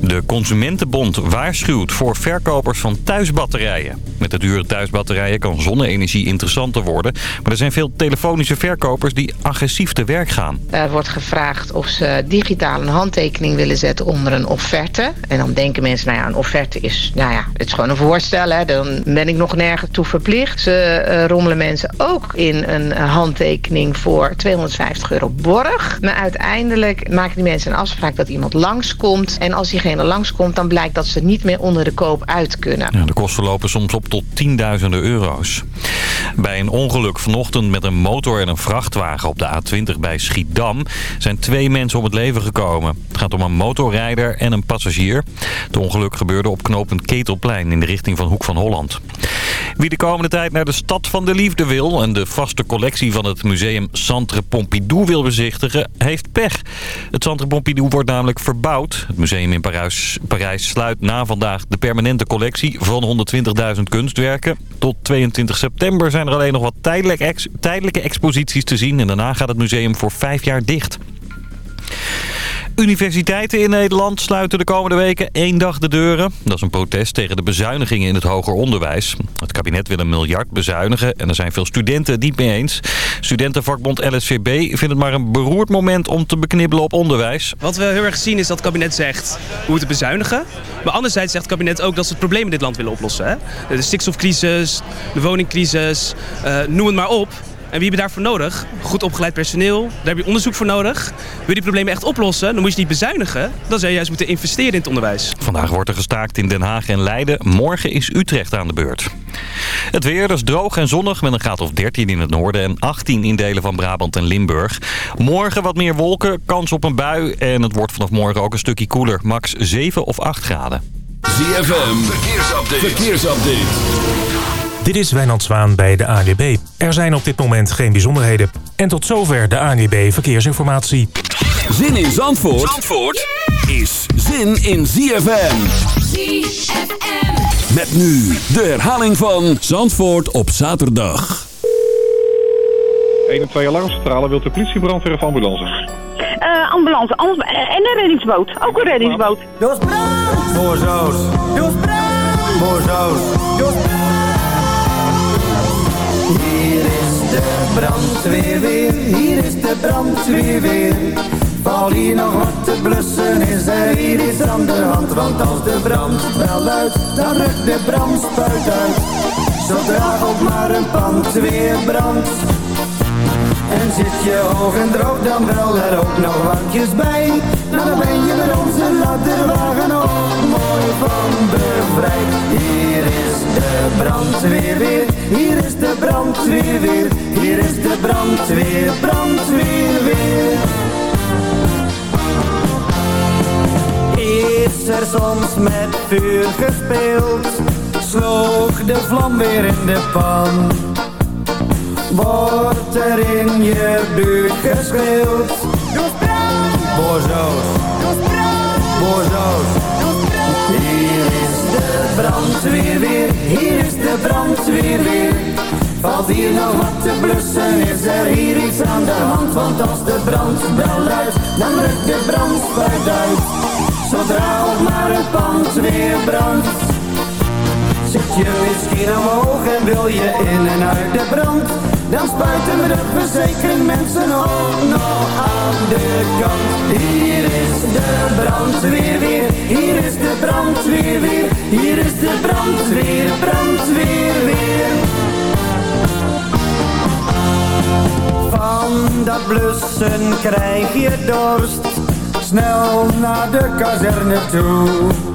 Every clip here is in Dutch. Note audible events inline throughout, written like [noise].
De Consumentenbond waarschuwt voor verkopers van thuisbatterijen. Met de dure thuisbatterijen kan zonne-energie interessanter worden. Maar er zijn veel telefonische verkopers die agressief te werk gaan. Er wordt gevraagd of ze digitaal een handtekening willen zetten onder een offerte. En dan denken mensen, nou ja, een offerte is, nou ja, het is gewoon een voorstel. Hè. Dan ben ik nog nergens toe verplicht. Ze uh, rommelen mensen ook in een handtekening voor 250 euro borg. Maar uiteindelijk maken die mensen een afspraak dat iemand langskomt. En als diegene langskomt, dan blijkt dat ze niet meer onder de koop uit kunnen. Ja, de kosten lopen soms op tot tienduizenden euro's. Bij een ongeluk vanochtend met een motor en een vrachtwagen op de A20 bij Schiedam... zijn twee mensen om het leven gekomen. Het gaat om een motorrijder en een passagier. Het ongeluk gebeurde op knooppunt Ketelplein in de richting van Hoek van Holland. Wie de komende tijd naar de Stad van de Liefde wil... en de vaste collectie van het museum Centre Pompidou wil bezichtigen, heeft pech. Het Centre Pompidou wordt namelijk verbouwd. Het museum in Parijs, sluit na vandaag de permanente collectie van 120.000 kunstwerken. Tot 22 september zijn er alleen nog wat tijdelijke, tijdelijke exposities te zien... en daarna gaat het museum voor vijf jaar dicht. Universiteiten in Nederland sluiten de komende weken één dag de deuren. Dat is een protest tegen de bezuinigingen in het hoger onderwijs. Het kabinet wil een miljard bezuinigen en er zijn veel studenten het niet mee eens. Studentenvakbond LSVB vindt het maar een beroerd moment om te beknibbelen op onderwijs. Wat we heel erg zien is dat het kabinet zegt we moeten bezuinigen. Maar anderzijds zegt het kabinet ook dat ze het probleem in dit land willen oplossen. Hè? De stikstofcrisis, de woningcrisis, uh, noem het maar op. En wie heb je daarvoor nodig? Goed opgeleid personeel. Daar heb je onderzoek voor nodig. Wil je die problemen echt oplossen, dan moet je niet bezuinigen. Dan zou je juist moeten investeren in het onderwijs. Vandaag wordt er gestaakt in Den Haag en Leiden. Morgen is Utrecht aan de beurt. Het weer is droog en zonnig met een graad of 13 in het noorden en 18 in delen van Brabant en Limburg. Morgen wat meer wolken, kans op een bui en het wordt vanaf morgen ook een stukje koeler. Max 7 of 8 graden. ZFM, verkeersupdate. verkeersupdate. Dit is Wijnand Zwaan bij de ANWB. Er zijn op dit moment geen bijzonderheden. En tot zover de ANWB Verkeersinformatie. Zin in Zandvoort, Zandvoort is zin in ZFM. ZFM. Met nu de herhaling van Zandvoort op zaterdag. 1 en 2 alarmcentrale, wilt de politie, brandweer of ambulance? Uh, ambulance, ambulance en een reddingsboot. Ook een reddingsboot. Jos Brand! Boorzoos. Jos is de brandweer weer, hier is de brandweer weer. Val hier nog wat te blussen, is er hier iets aan de hand. Want als de brand wel luidt, dan rukt de brandspuit uit. Zodra ook maar een pand weer brandt. En zit je hoog en droog, dan wel er ook nog wankjes bij. Nou, dan ben je met onze ladderwagen mooi van bevrijd. Hier is de brandweer weer, hier is de brandweer weer. Hier is de brandweer, brandweer weer. Is er soms met vuur gespeeld, sloeg de vlam weer in de pan. Wordt er in je buurt geschreeuwd? Boorzoos, boorzoos. Hier is de brandweer weer, hier is de brandweer weer. Valt hier nog wat te blussen, is er hier iets aan de hand? Want als de brandbel luidt, dan rukt de brandspuit uit. Zodra ook maar het pand weer brandt. Zit je misschien omhoog en wil je in en uit de brand? Dan spuiten we de verzekering mensen ook nog aan de kant. Hier is de brandweer weer, hier is de brandweer weer, hier is de brandweer, brandweer weer. Van dat blussen krijg je dorst, snel naar de kazerne toe.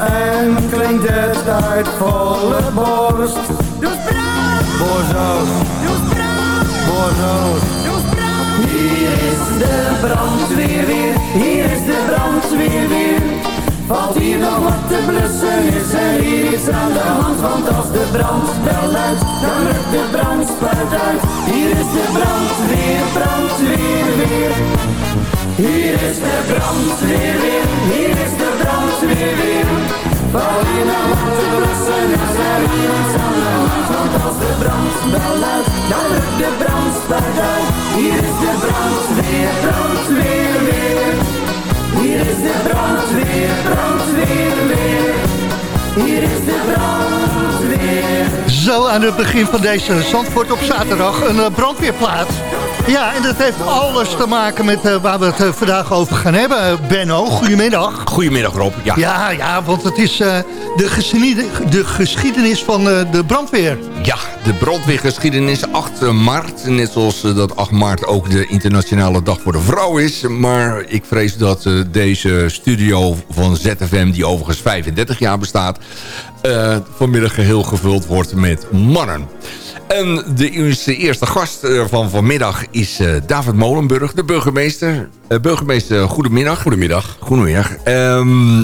En klinkt het uit volle borst. Boorzoos. Boorzoos. Hier is de brandweer weer, hier is de brandweer weer. Valt hier nog wat te blussen, is er hier iets aan de hand. Want als de brand wel luidt, dan rukt de brandspuit uit. Hier is de brandweer, brandweer weer. Hier is de brandweer weer, hier is de brandweer weer. Val hier nog wat te is er iets aan de hand. Want als de brand wel luidt, dan rukt de brandspuit uit. Hier is de brandweer, brandweer weer. Hier is de brandweer, brandweer weer. Hier is de brandweer. Zo aan het begin van deze Zandvoort op zaterdag een eh, brandweerplaats. Ja, en dat heeft alles te maken met eh, waar we het eh, vandaag over gaan hebben. Eh, Benno, goedemiddag. Goedemiddag Rob. Ja, Ja, ja, want het is de, geschiedenis, de geschiedenis van de brandweer. ja de brandweergeschiedenis 8 maart. Net zoals dat 8 maart ook de internationale dag voor de vrouw is. Maar ik vrees dat deze studio van ZFM, die overigens 35 jaar bestaat... vanmiddag geheel gevuld wordt met mannen. En de eerste, eerste gast eh, van vanmiddag is eh, David Molenburg, de burgemeester. Eh, burgemeester, goedemiddag. Goedemiddag. Goedemiddag. Ehm,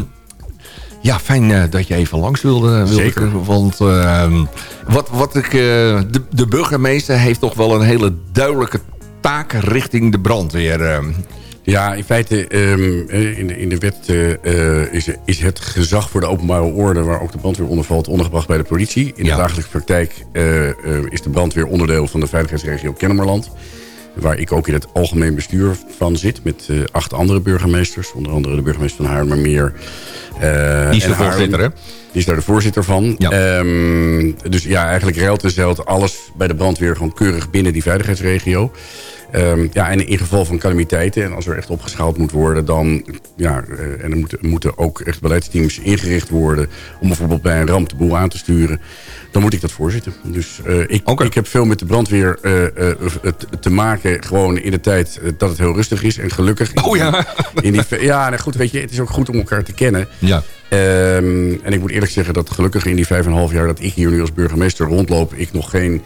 ja, fijn dat je even langs wilde. wilde Zeker. Want ehm, wat, wat ik, de, de burgemeester heeft toch wel een hele duidelijke taak richting de brandweer. Ja, in feite ehm, eh, in, de, in de wet eh, eh, is, is het gezag voor de openbare orde... waar ook de brandweer onder valt, ondergebracht bij de politie. In Ja. de dagelijkse praktijk is de brandweer onderdeel van de veiligheidsregio Kennemerland. Waar ik ook in het algemeen bestuur van zit... met acht andere burgemeesters. Onder andere de burgemeester van Haarlemmermeer. Die is de Haarlem. voorzitter, hè? Die is daar de voorzitter van. Ja. Ehm, dus ja, eigenlijk ruilt en zeilt alles bij de brandweer gewoon keurig binnen die veiligheidsregio. Ehm, ja, en in geval van calamiteiten, en als er echt opgeschaald moet worden, dan ja, eh, en er moeten, moeten ook echt beleidsteams ingericht worden om bijvoorbeeld bij een ramp de boel aan te sturen. Dan moet ik dat voorzitten. Dus eh, ik, ik heb veel met de brandweer eh, te maken, gewoon in de tijd dat het heel rustig is. En gelukkig. Oh ja. In die, ja, nou goed, weet je, het is ook goed om elkaar te kennen. Ja. Ehm, en ik moet eerlijk zeggen dat gelukkig in die vijf en half jaar dat ik hier nu als burgemeester rondloop, ik nog geen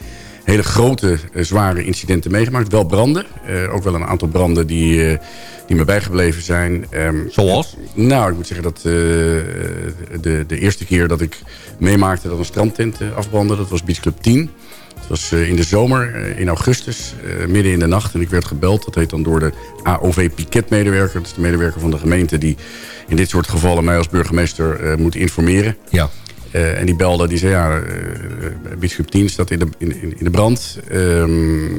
hele grote, eh, zware incidenten meegemaakt. Wel branden. Eh, ook wel een aantal branden die, eh, die me bijgebleven zijn. Ehm, Zoals? nou, ik moet zeggen dat de, de eerste keer dat ik meemaakte dat een strandtent afbrandde, dat was Beach Club 10. Het was in de zomer, in augustus, midden in de nacht. En ik werd gebeld, dat heet dan door de AOV Piket-medewerker. Dat is de medewerker van de gemeente die in dit soort gevallen mij als burgemeester moet informeren. Ja. Eh, en die belde, die zei, ja, uh, Beach Club 10 staat in de, in, in de brand. Ehm,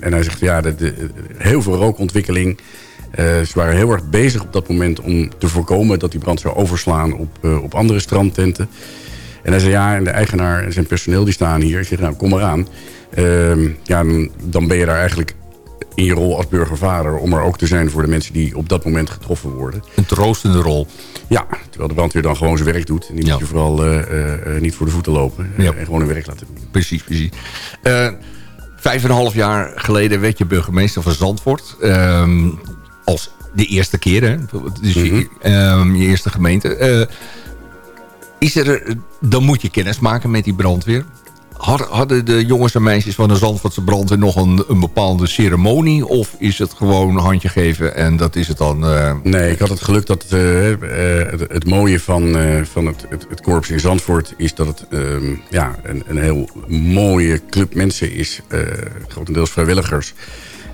en hij zegt, ja, de, de- heel veel rookontwikkeling. Eh, ze waren heel erg bezig op dat moment om te voorkomen dat die brand zou overslaan op, eh, op andere strandtenten. En hij zei, ja, en de eigenaar en zijn personeel die staan hier. Ik zeg, nou, kom maar aan. Ehm, ja, dan ben je daar eigenlijk in je rol als burgervader... om er ook te zijn voor de mensen die op dat moment getroffen worden. Een troostende rol. Ja, terwijl de brandweer dan gewoon zijn werk doet. En die moet je vooral eh, eh, eh, niet voor de voeten lopen. Ja. En gewoon hun werk laten doen. Precies, precies. Vijf en een half jaar geleden werd je burgemeester van Zandvoort. Ehm, als de eerste keer, hè? Dus je, ehm, je eerste gemeente. Is er, dan moet je kennis maken met die brandweer. Had- Hadden de jongens en meisjes van de Zandvoortse brandweer nog een, een bepaalde ceremonie? Of is het gewoon handje geven en dat is het dan? eh, Nee, ik had het geluk dat eh, eh, het, het mooie van, van het, het, het korps in Zandvoort... is dat het ehm, ja, een, een heel mooie club mensen is. grotendeels vrijwilligers.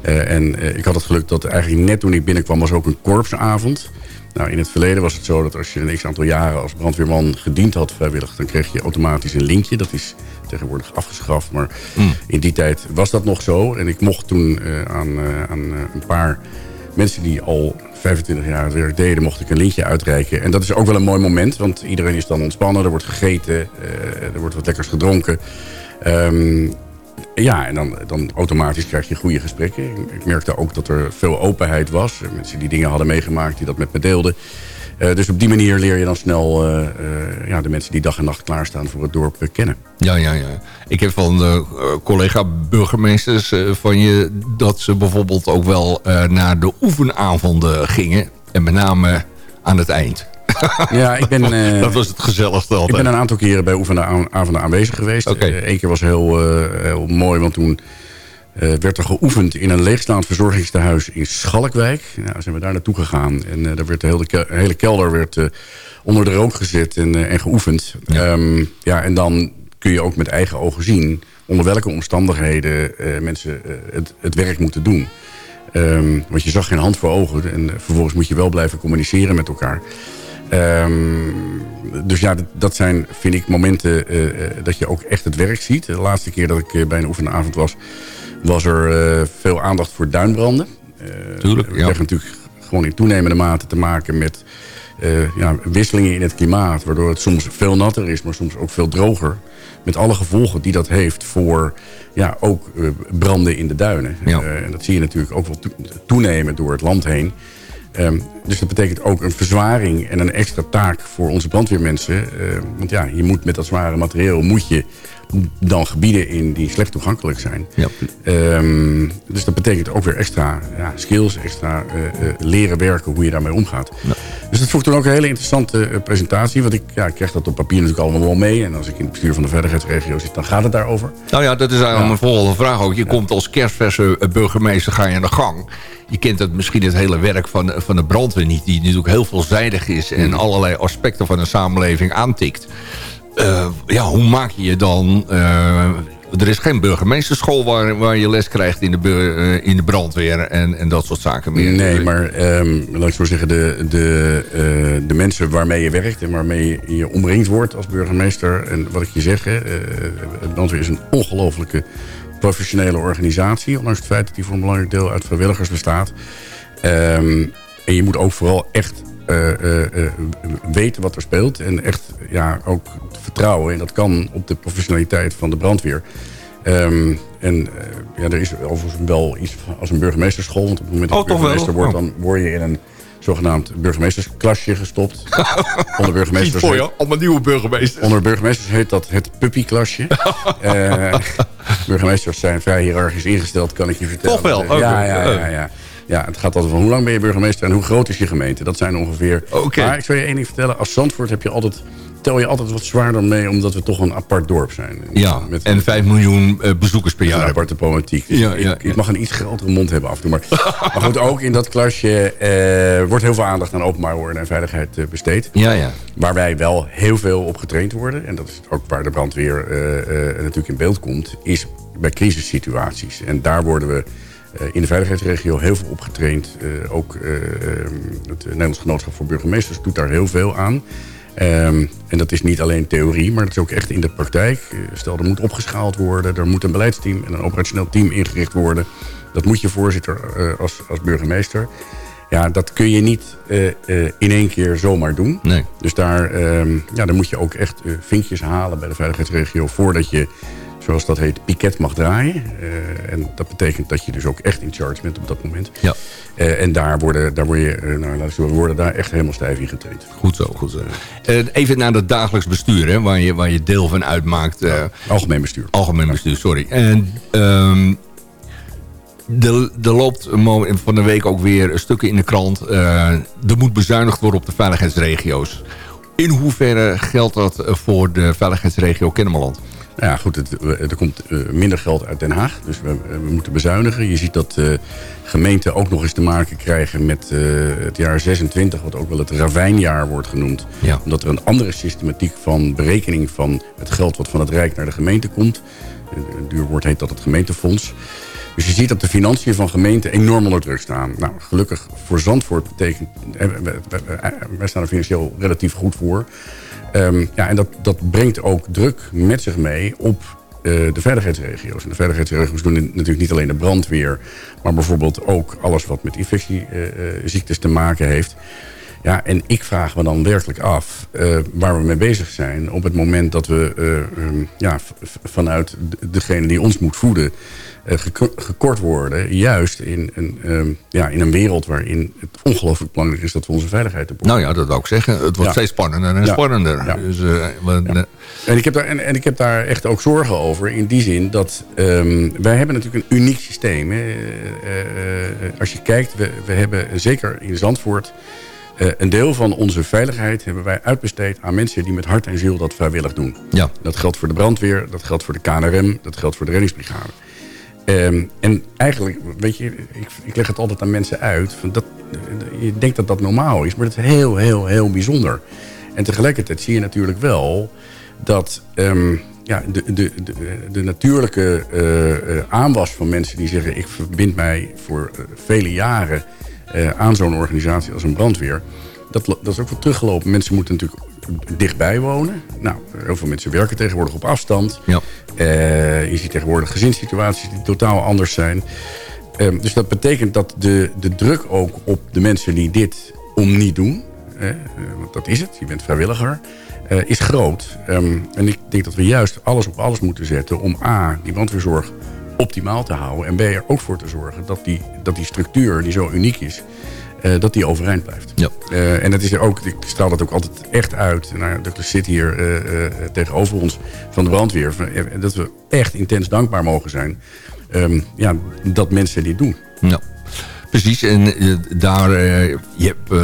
En ik had het geluk dat eigenlijk net toen ik binnenkwam... was ook een korpsavond. Nou, in het verleden was het zo dat als je een x-aantal jaren als brandweerman gediend had vrijwillig... dan kreeg je automatisch een linkje. Dat is tegenwoordig afgeschaft. Maar in die tijd was dat nog zo. En ik mocht toen eh, aan, eh, aan eh, een paar mensen die al 25 jaar het werk deden, mocht ik een lintje uitreiken. En dat is ook wel een mooi moment, want iedereen is dan ontspannen. Er wordt gegeten, er wordt wat lekkers gedronken. Ehm, ja, en dan, dan automatisch krijg je goede gesprekken. Ik, merkte ook dat er veel openheid was. Eh, Mensen die dingen hadden meegemaakt, die dat met me deelden. Eh, dus op die manier leer je dan snel eh, ja, de mensen die dag en nacht klaarstaan voor het dorp kennen. Ja, ja, ja. Ik heb van de collega-burgemeesters van je... dat ze bijvoorbeeld ook wel naar de oefenavonden gingen. En met name aan het eind. [laughs] Ja, ik ben... eh, dat was het gezelligste Ik altijd. ben een aantal keren bij oefenavonden aanwezig geweest. Eén keer was heel, eh, heel mooi, want toen eh, werd er geoefend in een leegstaand verzorgingstehuis in Schalkwijk. Nou, zijn we daar naartoe gegaan. En eh, daar werd de hele, ke- hele kelder werd, eh, onder de rook gezet en, eh, en geoefend. Ja. ja, en dan kun je ook met eigen ogen zien onder welke omstandigheden eh, mensen eh, het, het werk moeten doen. Ehm, want je zag geen hand voor ogen. En eh, vervolgens moet je wel blijven communiceren met elkaar. Ehm, dus ja, dat, zijn, vind ik, momenten eh, eh, dat je ook echt het werk ziet. De laatste keer dat ik eh, bij een oefenavond was... was er veel aandacht voor duinbranden. Tuurlijk, We ja. krijgen natuurlijk gewoon in toenemende mate te maken met ja, wisselingen in het klimaat. Waardoor het soms veel natter is, maar soms ook veel droger. Met alle gevolgen die dat heeft voor ja, ook branden in de duinen. Ja. En dat zie je natuurlijk ook wel toe- toenemen door het land heen. Ehm, dus dat betekent ook een verzwaring en een extra taak voor onze brandweermensen. Eh, want ja, je moet met dat zware materieel moet je dan gebieden in die slecht toegankelijk zijn. Ja. Ehm, dus dat betekent ook weer extra ja, skills, extra eh, eh, leren werken hoe je daarmee omgaat. Dus dat ik toen ook een hele interessante eh, presentatie. Want ik, ja, ik krijg dat op papier natuurlijk allemaal wel mee. En als ik in het bestuur van de veiligheidsregio zit, dan gaat het daarover. Nou ja, dat is eigenlijk mijn volgende vraag ook. Je komt als kerstverse burgemeester, ga je aan de gang. Je kent het, misschien het hele werk van, de- van de brandweer niet... die natuurlijk heel veelzijdig is... en allerlei aspecten van de samenleving aantikt. Eh, ja, hoe maak je je dan... eh, er is geen burgemeesterschool waar, waar je les krijgt in de, eh, in de brandweer... En, en dat soort zaken meer. Nee, maar ehm, laat ik zo zeggen, de, de, de mensen waarmee je werkt en waarmee je, omringd wordt als burgemeester. En wat ik je zeg, brandweer is een ongelofelijke professionele organisatie. Ondanks het feit dat die voor een belangrijk deel uit vrijwilligers bestaat. Ehm, en je moet ook vooral echt eh, eh, eh, weten wat er speelt. En echt ja, ook vertrouwen. En dat kan op de professionaliteit van de brandweer. Ehm, en ja, er is overigens wel iets als een burgemeesterschool. Want op het moment dat Oh, je wel? burgemeester wordt, Oh. dan word je in een zogenaamd burgemeestersklasje gestopt. [laughs] Onder burgemeesters, voor je, allemaal nieuwe burgemeesters. onder burgemeesters heet dat het puppyklasje. [laughs] Eh burgemeesters zijn vrij hiërarchisch ingesteld, kan ik je vertellen. Toch wel? Eh, Oké. Ja, ja, ja, ja. Ja, het gaat altijd van hoe lang ben je burgemeester en hoe groot is je gemeente. Dat zijn ongeveer... Oké. Maar ik zal je één ding vertellen. Als Zandvoort heb je altijd, tel je altijd wat zwaarder mee... omdat we toch een apart dorp zijn. Ja, Met en 5 miljoen eh, bezoekers per een jaar. aparte politiek. Dus Ja, ik, ja, ik mag een iets grotere mond hebben af en toe. Maar, [laughs] maar goed, ook in dat klasje eh, wordt heel veel aandacht aan openbaar orde en veiligheid eh, besteed. Ja, ja. Waar wij wel heel veel op getraind worden. En dat is ook waar de brandweer natuurlijk in beeld komt. Is bij crisissituaties. En daar worden we in de veiligheidsregio heel veel op getraind. Eh, ook eh, eh, het Nederlands Genootschap voor Burgemeesters doet daar heel veel aan. Ehm, en dat is niet alleen theorie, maar dat is ook echt in de praktijk. Eh, stel, er moet opgeschaald worden. Er moet een beleidsteam en een operationeel team ingericht worden. Dat moet je voorzitter eh, als, als burgemeester. Ja, dat kun je niet eh, in één keer zomaar doen. Nee. Dus daar, ehm, ja, daar moet je ook echt vinkjes halen bij de veiligheidsregio... voordat je, zoals dat heet, piket mag draaien. Eh, en dat betekent dat je dus ook echt in charge bent op dat moment. Ja. Eh, en daar worden, daar word je, eh, nou, laten we worden daar echt helemaal stijf in getraind. Goed zo, goed zo. Even naar het dagelijks bestuur, hè, waar, je, waar je deel van uitmaakt. Algemeen bestuur. algemeen bestuur, sorry. En ehm, er, er loopt van de week ook weer stukken in de krant. er moet bezuinigd worden op de veiligheidsregio's. In hoeverre geldt dat voor de veiligheidsregio Kennemerland? Nou ja, goed, het, we- er komt eh, minder geld uit Den Haag. Dus we, we moeten bezuinigen. Je ziet dat eh, gemeenten ook nog eens te maken krijgen met eh, het jaar 26... wat ook wel het ravijnjaar wordt genoemd. Ja. Omdat er een andere systematiek van berekening van het geld... wat van het Rijk naar de gemeente komt. Een duur woord heet dat het gemeentefonds. Dus je ziet dat de financiën van gemeenten enorm onder druk staan. Nou, gelukkig voor Zandvoort betekent... eh, Wij staan er financieel relatief goed voor... Ehm, ja, en dat, dat brengt ook druk met zich mee op eh, de veiligheidsregio's. En de veiligheidsregio's doen natuurlijk niet alleen de brandweer... maar bijvoorbeeld ook alles wat met infectieziektes te maken heeft. Ja, en ik vraag me dan werkelijk af eh, waar we mee bezig zijn... op het moment dat we eh, ehm, ja, vanuit de- degene die ons moet voeden... eh, geko- gekort worden, juist in een, ehm, ja, in een wereld waarin het ongelooflijk belangrijk is... dat we onze veiligheid op Nou ja, dat wou ik zeggen. Het wordt Ja. steeds spannender en Ja. spannender. Ja. Dus, eh, we- En ik, heb daar, en, en ik heb daar echt ook zorgen over. In die zin dat ehm, wij hebben natuurlijk een uniek systeem. Hè. Eh, als je kijkt, we, we hebben zeker in Zandvoort... een deel van onze veiligheid hebben wij uitbesteed aan mensen... die met hart en ziel dat vrijwillig doen. Ja. Dat geldt voor de brandweer, dat geldt voor de KNRM... dat geldt voor de reddingsbrigade. Ehm, en eigenlijk, weet je, ik, ik leg het altijd aan mensen uit. Van dat, je denkt dat dat normaal is, maar dat is heel, heel, heel bijzonder. En tegelijkertijd zie je natuurlijk wel dat ehm, ja, de, de, de, natuurlijke eh, aanwas van mensen die zeggen... ik verbind mij voor eh, vele jaren eh, aan zo'n organisatie als een brandweer... dat, dat is ook wat teruggelopen. Mensen moeten natuurlijk dichtbij wonen. Nou, heel veel mensen werken tegenwoordig op afstand. Ja. Eh, je ziet tegenwoordig gezinssituaties die totaal anders zijn. Ehm, dus dat betekent dat de, de druk ook op de mensen die dit om niet doen... eh, want dat is het, je bent vrijwilliger... eh, is groot. Ehm, en ik denk dat we juist alles op alles moeten zetten... om A, die brandweerzorg optimaal te houden... en B, er ook voor te zorgen dat die, dat die structuur, die zo uniek is... eh, dat die overeind blijft. Ja. Eh, en het is er ook, ik straal dat ook altijd echt uit. Nou, zit hier eh, tegenover ons van de brandweer. Dat we echt intens dankbaar mogen zijn. ehm, ja, dat mensen dit doen. Ja, precies. En daar, je hebt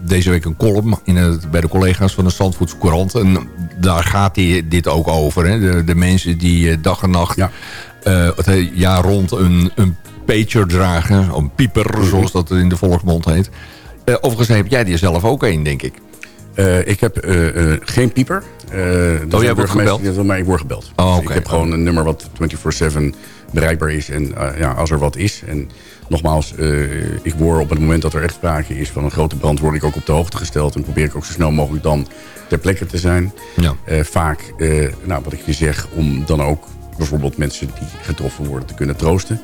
deze week een column in het, bij de collega's van de Zandvoortse Courant. En daar gaat die, dit ook over. Hè? De, de mensen die dag en nacht Ja. het hele jaar rond een, een pager dragen. Een pieper, zoals dat in de volksmond heet. Eh, overigens heb jij die zelf ook een, denk ik. Eh, ik heb eh, geen pieper. Oh, jij wordt gebeld? Maar ik word gebeld. Oh, Dus oké. Ik heb gewoon een nummer wat 24-7 bereikbaar is. En ja, als er wat is. En nogmaals, ik word op het moment dat er echt sprake is van een grote brand... word ik ook op de hoogte gesteld. En probeer ik ook zo snel mogelijk dan ter plekke te zijn. Ja. Vaak, nou, wat ik je zeg, om dan ook bijvoorbeeld mensen die getroffen worden te kunnen troosten.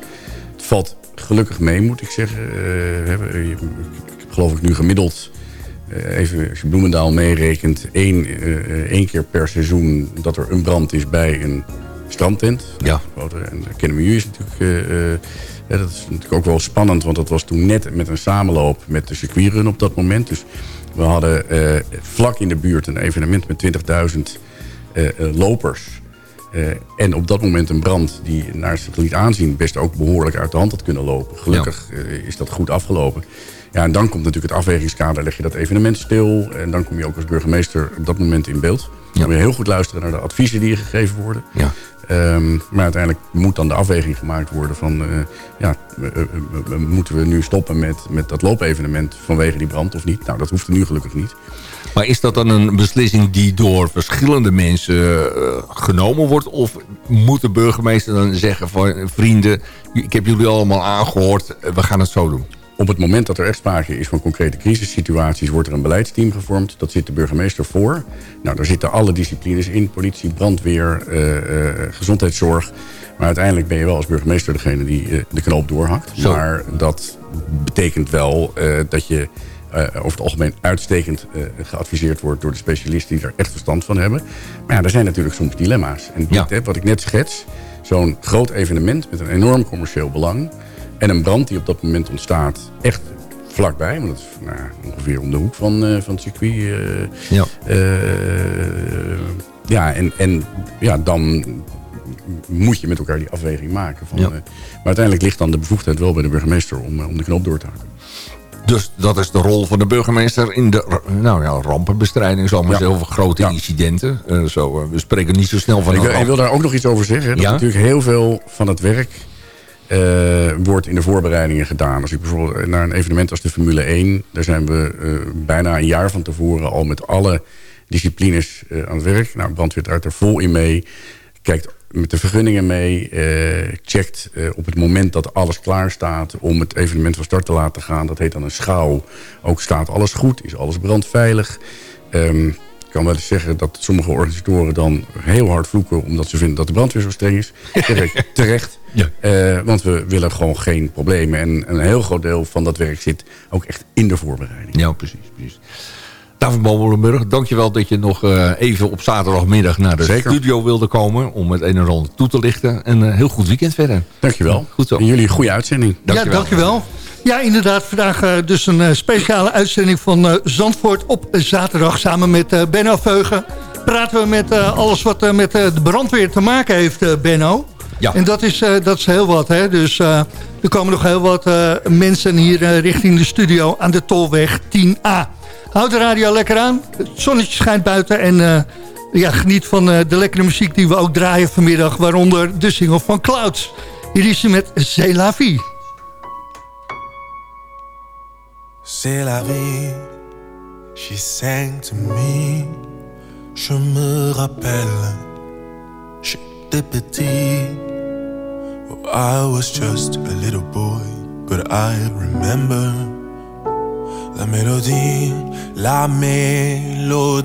Valt gelukkig mee, moet ik zeggen. Eh, we hebben, eh, ik heb geloof ik nu gemiddeld, eh, even als je Bloemendaal meerekent, één, één keer per seizoen dat er een brand is bij een strandtent. Ja. En de Kennemerju is natuurlijk... ja, dat is natuurlijk ook wel spannend, want dat was toen net met een samenloop met de circuitrun op dat moment. Dus we hadden vlak in de buurt een evenement met 20.000 eh, eh, lopers. Eh, en op dat moment een brand die naar liet aanzien... best ook behoorlijk uit de hand had kunnen lopen. Gelukkig eh, is dat goed afgelopen. Ja, en dan komt natuurlijk het afwegingskader. Leg je dat evenement stil. En dan kom je ook als burgemeester op dat moment in beeld. Dan moet je heel goed luisteren naar de adviezen die je gegeven worden. Ja. Ehm, maar uiteindelijk moet dan de afweging gemaakt worden van... eh, ja, eh, eh, moeten we nu stoppen met, met dat loopevenement vanwege die brand of niet? Nou, dat hoeft er nu gelukkig niet. Maar is dat dan een beslissing die door verschillende mensen genomen wordt? Of moet de burgemeester dan zeggen van... vrienden, ik heb jullie allemaal aangehoord, eh, we gaan het zo doen? Op het moment dat er echt sprake is van concrete crisissituaties... wordt er een beleidsteam gevormd. Dat zit de burgemeester voor. Nou, daar zitten alle disciplines in. Politie, brandweer, eh, eh, gezondheidszorg. Maar uiteindelijk ben je wel als burgemeester degene die eh, de knoop doorhakt. Zo. Maar dat betekent wel dat je over het algemeen uitstekend geadviseerd wordt... door de specialisten die er echt verstand van hebben. Maar ja, er zijn natuurlijk soms dilemma's. En dit, Ja. hè, wat ik net schets, zo'n groot evenement... met een enorm commercieel belang... en een brand die op dat moment ontstaat echt vlakbij... want dat is nou, ongeveer om de hoek van, eh, van het circuit... eh, Ja. eh, ja, en, en ja, dan moet je met elkaar die afweging maken. Van, Ja. maar uiteindelijk ligt dan de bevoegdheid wel bij de burgemeester... om, om de knoop door te hakken. Dus dat is de rol van de burgemeester in de nou ja, rampenbestrijding. Zal maar Ja. zeggen, over grote Ja. incidenten. Zo, we spreken niet zo snel van Ik, een wil- ik wil daar ook nog iets over zeggen. Dat Ja? natuurlijk heel veel van het werk eh, wordt in de voorbereidingen gedaan. Als ik bijvoorbeeld naar een evenement als de Formule 1... daar zijn we eh, bijna een jaar van tevoren al met alle disciplines eh, aan het werk. Nou, brandweer draait er vol in mee. Kijkt met de vergunningen mee. checkt op het moment dat alles klaar staat... om het evenement van start te laten gaan. Dat heet dan een schouw. Ook staat alles goed, is alles brandveilig... Ehm, kan wel eens zeggen dat sommige organisatoren dan heel hard vloeken... omdat ze vinden dat de brandweer zo streng is. [laughs] Terecht. terecht. Ja. Eh, want we willen gewoon geen problemen. En een heel groot deel van dat werk zit ook echt in de voorbereiding. Ja, precies. precies. David Molenburg, dankjewel dat je nog eh, even op zaterdagmiddag naar de Zeker. studio wilde komen... om het een en ander toe te lichten. En een heel goed weekend verder. Dankjewel. Goed zo. En jullie een goede uitzending. Dankjewel. Ja, dankjewel. Ja, inderdaad. Vandaag eh, dus een eh, speciale uitzending van eh, Zandvoort op zaterdag. Samen met Benno Veugen praten we met alles wat met de brandweer te maken heeft, Benno. Ja. En dat is, dat is heel wat. Hè? Dus er komen nog heel wat mensen hier richting de studio aan de Tolweg 10A. Houd de radio lekker aan. Het zonnetje schijnt buiten en... ja, geniet van de lekkere muziek die we ook draaien vanmiddag. Waaronder de single van Clouds. Hier is ze met C'est la vie. C'est la vie, she sang to me. Je me rappelle, j'étais petit. Oh, I was just a little boy, but I remember La mélodie, la mélodie.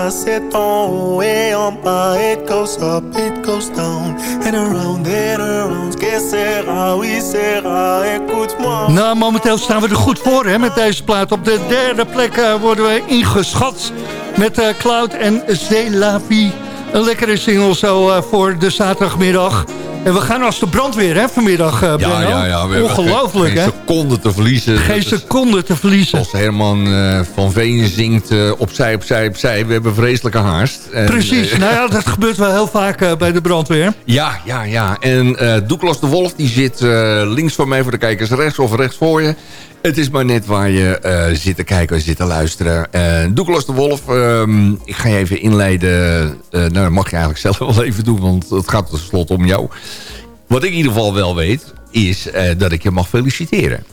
ça, c'est en haut et en bas. It goes up, it goes down, and around and around. Que sera, oui, sera. Écoute-moi. Nou, momenteel staan we er goed voor hè, met deze plaat. Op de derde plek eh, worden we ingeschat met eh, Cloud en C'est la vie. Een lekkere single zo eh, voor de zaterdagmiddag. En we gaan als de brandweer hè, vanmiddag, eh Ja, ja, ja. we Ongelooflijk, hè? geen seconde te verliezen. Geen seconde te verliezen. Als Herman eh, van Veen zingt eh, opzij, opzij, opzij. We hebben vreselijke haast. En, Precies, nou ja, dat [laughs] gebeurt wel heel vaak bij de brandweer. Ja, ja, ja. En Douglas de Wolf die zit links van mij voor de kijkers. Rechts of rechts voor je. Het is maar net waar je zit te kijken, zit te luisteren. Douglas de Wolf, ehm, ik ga je even inleiden. Nou, dat mag je eigenlijk [laughs] zelf wel even doen, want het gaat tenslotte om jou. Wat ik in ieder geval wel weet, is eh, dat ik je mag feliciteren.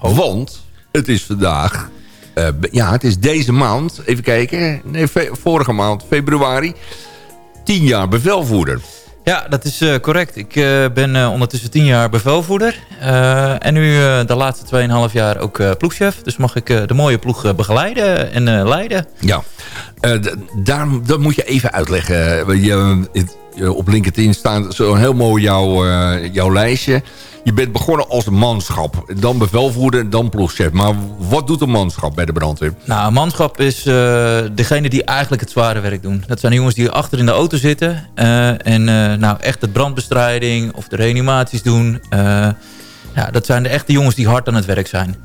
Want het is vandaag... eh, ja, het is deze maand, even kijken. Nee, vorige maand, februari. Tien jaar bevelvoerder. Ja, dat is eh, correct. Ik ben ondertussen tien jaar bevelvoerder. En nu de laatste 2,5 jaar ook ploegchef. Dus mag ik de mooie ploeg begeleiden en leiden. Ja, daar, dat moet je even uitleggen. Je, het- je- op LinkedIn staat zo heel mooi jouw, eh, jouw lijstje. Je bent begonnen als manschap. Dan bevelvoerder, dan ploegchef. Maar wat doet een manschap bij de brandweer? Nou, manschap is eh, degene die eigenlijk het zware werk doen. Dat zijn de jongens die achter in de auto zitten. eh, en eh, nou echt de brandbestrijding of de reanimaties doen. Eh, ja, dat zijn de echte jongens die hard aan het werk zijn.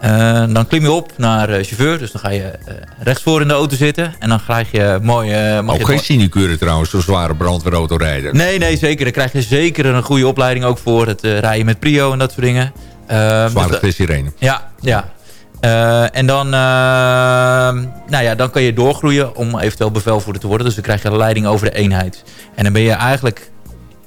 Eh, dan klim je op naar eh, chauffeur. Dus dan ga je eh, rechtsvoor in de auto zitten. En dan krijg je mooi... mag Ook geen sinecure trouwens, zo'n zware brandweerauto rijden. Nee, nee, zeker. Daar krijg je zeker een goede opleiding ook voor. Het rijden met prio en dat soort dingen. Ehm, Zware dus sirene. Ja, ja. En dan, ehm, nou ja, dan kan je doorgroeien om eventueel bevelvoerder te worden. Dus dan krijg je de leiding over de eenheid. En dan ben je eigenlijk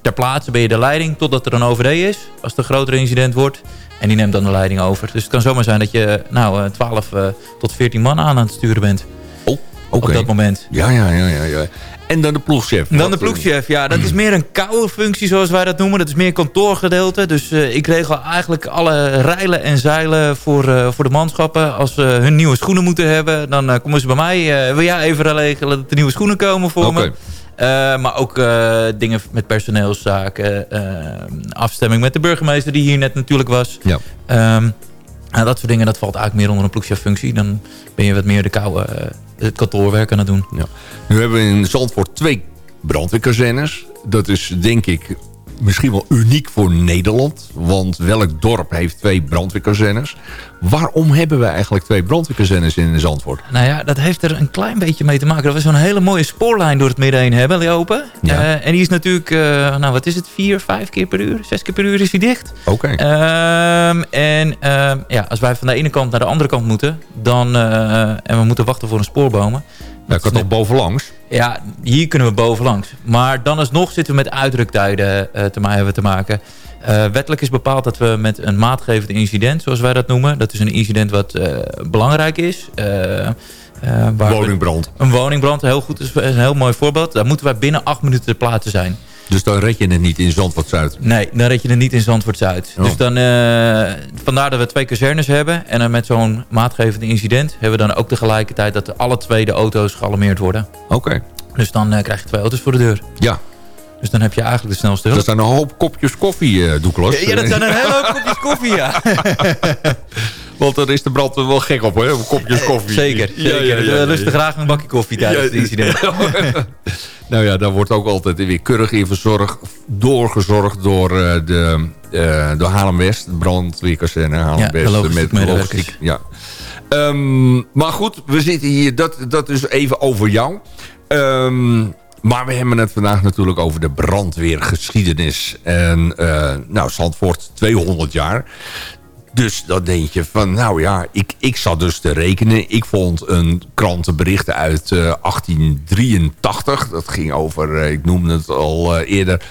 ter plaatse ben je de leiding totdat er een OVD is. Als het een groter incident wordt. En die neemt dan de leiding over. Dus het kan zomaar zijn dat je nou, eh, 12 eh, tot 14 man aan aan het sturen bent. Oh. Op dat moment. Ja, ja, ja, ja, ja. En dan de ploegchef. Dan de Wat, ploegchef, ja. Dat is meer een koude functie zoals wij dat noemen. Dat is meer kantoorgedeelte. Dus eh, ik regel eigenlijk alle rijlen en zeilen voor, eh, voor de manschappen. Als ze hun nieuwe schoenen moeten hebben, dan eh, komen ze bij mij. Eh, wil jij even regelen dat er nieuwe schoenen komen voor Oké. me? Eh, maar ook eh, dingen met personeelszaken. eh, afstemming met de burgemeester die hier net natuurlijk was. Ja. Ehm, nou, dat soort dingen, dat valt eigenlijk meer onder een ploegcheffunctie. Dan ben je wat meer de koude, het kantoorwerk aan het doen. Ja. Nu hebben we in Zandvoort twee brandweerkazernes. Dat is denk ik misschien wel uniek voor Nederland. Want welk dorp heeft twee brandweerkazernes? Waarom hebben we eigenlijk twee brandweerkazernes in Zandvoort? Nou ja, dat heeft er een klein beetje mee te maken. Dat we zo'n hele mooie spoorlijn door het midden heen hebben lopen. Ja. Eh, en die is natuurlijk, eh, nou wat is het, vier, vijf keer per uur? Zes keer per uur is die dicht. Oké. Ehm, en ehm, ja, als wij van de ene kant naar de andere kant moeten... Dan, eh, en we moeten wachten voor een spoorbomen... Ja, kan toch bovenlangs? Ja, hier kunnen we bovenlangs. Maar dan alsnog zitten we met uitdruktijden eh, te, hebben te maken. Eh, wettelijk is bepaald dat we met een maatgevend incident, zoals wij dat noemen... dat is een incident wat eh, belangrijk is... we- Woningbrand. een woningbrand, heel goed, is een heel mooi voorbeeld. Daar moeten wij binnen acht minuten ter plaatse zijn. Dus dan red je het niet in Zandvoort-Zuid? Nee, dan red je het niet in Zandvoort-Zuid. Oh. Dus dan, eh, vandaar dat we twee kazernes hebben. En dan met zo'n maatgevend incident hebben we dan ook tegelijkertijd... dat alle twee de auto's gealarmeerd worden. Oké. Dus dan eh, krijg je twee auto's voor de deur. Ja. Dus dan heb je eigenlijk de snelste hulp. Dat zijn een hoop kopjes koffie, eh Douglas. Ja, dat zijn een hele hoop kopjes koffie, ja. [laughs] Want daar is de brand wel gek op, hè? Kopjes koffie. Zeker, zeker. ja, graag een bakje koffie tijdens het incident. [laughs] nou ja, daar wordt ook altijd weer keurig in verzorgd, doorgezorgd door eh, de eh door Haarlem-West, de brandweerkazerne Haarlem-West. Ja, de logistiek ja. Ehm, maar goed, we zitten hier, dat, dat is even over jou. Ehm, maar we hebben het vandaag natuurlijk over de brandweergeschiedenis. En eh, nou, Zandvoort 200 jaar. Dus dan denk je van, nou ja, ik, ik zat dus te rekenen. Ik vond een krantenbericht uit eh, 1883. Dat ging over, eh, ik noemde het al eh, eerder...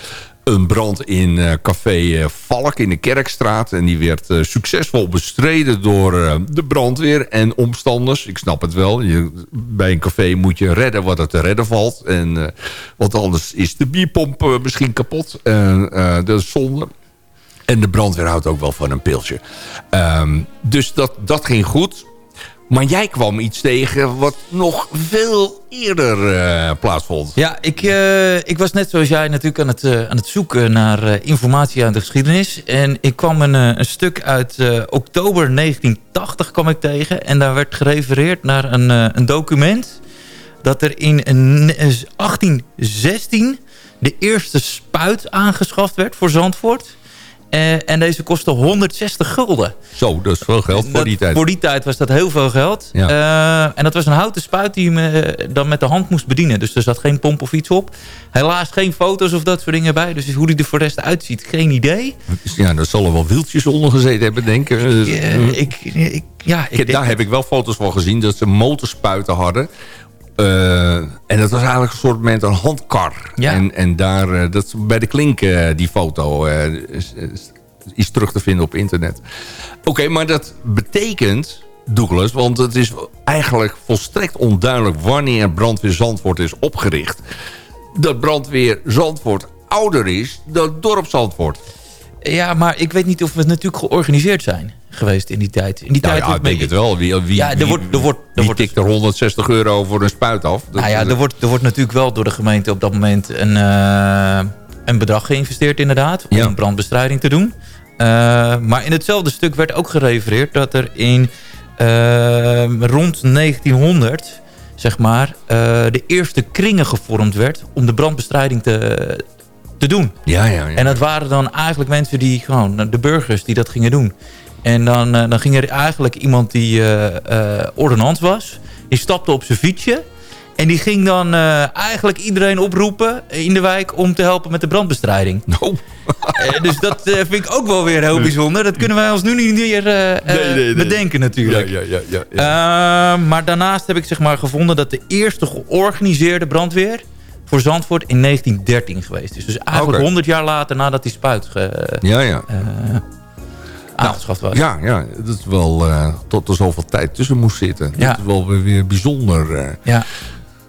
een brand in eh, café eh, Valk in de Kerkstraat. En die werd eh, succesvol bestreden door eh, de brandweer en omstanders. Ik snap het wel. Je, bij een café moet je redden wat er te redden valt. En, eh, want anders is de bierpomp eh, misschien kapot. En eh, dat is zonde. En de brandweer houdt ook wel van een pilsje. Ehm, dus dat, dat ging goed. Maar jij kwam iets tegen wat nog veel eerder eh, plaatsvond. Ja, ik, eh, ik was net zoals jij natuurlijk aan het, eh, aan het zoeken naar informatie uit de geschiedenis. En ik kwam een, een stuk uit oktober 1980 kwam ik tegen. En daar werd gerefereerd naar een, een document... dat er in een- eh, 1816 de eerste spuit aangeschaft werd voor Zandvoort... Eh, en deze kostte 160 gulden. Zo, dat is veel geld voor Dat- die tijd. Voor die tijd was dat heel veel geld. Ja. Eh, en dat was een houten spuit die je me, dan met de hand moest bedienen. Dus er zat geen pomp of iets op. Helaas geen foto's of dat soort dingen bij. Dus hoe die er voor de rest uitziet, geen idee. Ja, daar zullen wel wieltjes onder gezeten hebben, denk ik. Eh, ik, ik, ja, ik denk- Daar heb ik wel foto's van gezien, dat ze motorspuiten hadden. Eh, en dat was eigenlijk een soort met een handkar. Ja. En, en daar, eh, dat bij de klink, eh, die foto, is, is, is terug te vinden op internet. Oké, maar dat betekent, Douglas, want het is eigenlijk volstrekt onduidelijk wanneer brandweer Zandvoort is opgericht. Dat brandweer Zandvoort ouder is dan dorp Zandvoort. Ja, maar ik weet niet of we natuurlijk georganiseerd zijn geweest in die tijd. In die Nou tijd ja, ik denk het wel. Wie, wie, Ja, er wordt- er wordt- er wordt- tikt er 160 euro voor een spuit af? Dat Nou ja, er wordt, er wordt natuurlijk wel door de gemeente op dat moment een, eh, een bedrag geïnvesteerd inderdaad. Om Ja. brandbestrijding te doen. Eh, maar in hetzelfde stuk werd ook gerefereerd dat er in eh, rond 1900 zeg maar, de eerste kringen gevormd werd om de brandbestrijding te, te doen. Ja, ja, ja. En dat waren dan eigenlijk mensen die gewoon, de burgers die dat gingen doen. En dan, eh, dan ging er eigenlijk iemand die eh eh ordonnant was. Die stapte op zijn fietsje. En die ging dan eigenlijk iedereen oproepen in de wijk om te helpen met de brandbestrijding. [laughs] Eh, dus dat vind ik ook wel weer heel bijzonder. Dat kunnen wij ons nu niet meer Nee, nee, nee. bedenken natuurlijk. Ja, ja, ja, ja, maar daarnaast heb ik zeg maar gevonden dat de eerste georganiseerde brandweer voor Zandvoort in 1913 geweest is. Dus eigenlijk Oké. 100 jaar later nadat die spuit Ja, ja. Eh, aangeschaft was. Ja, ja, dat is wel eh, tot er zoveel tijd tussen moest zitten. Ja. Dat is wel weer, weer bijzonder. eh. Ja.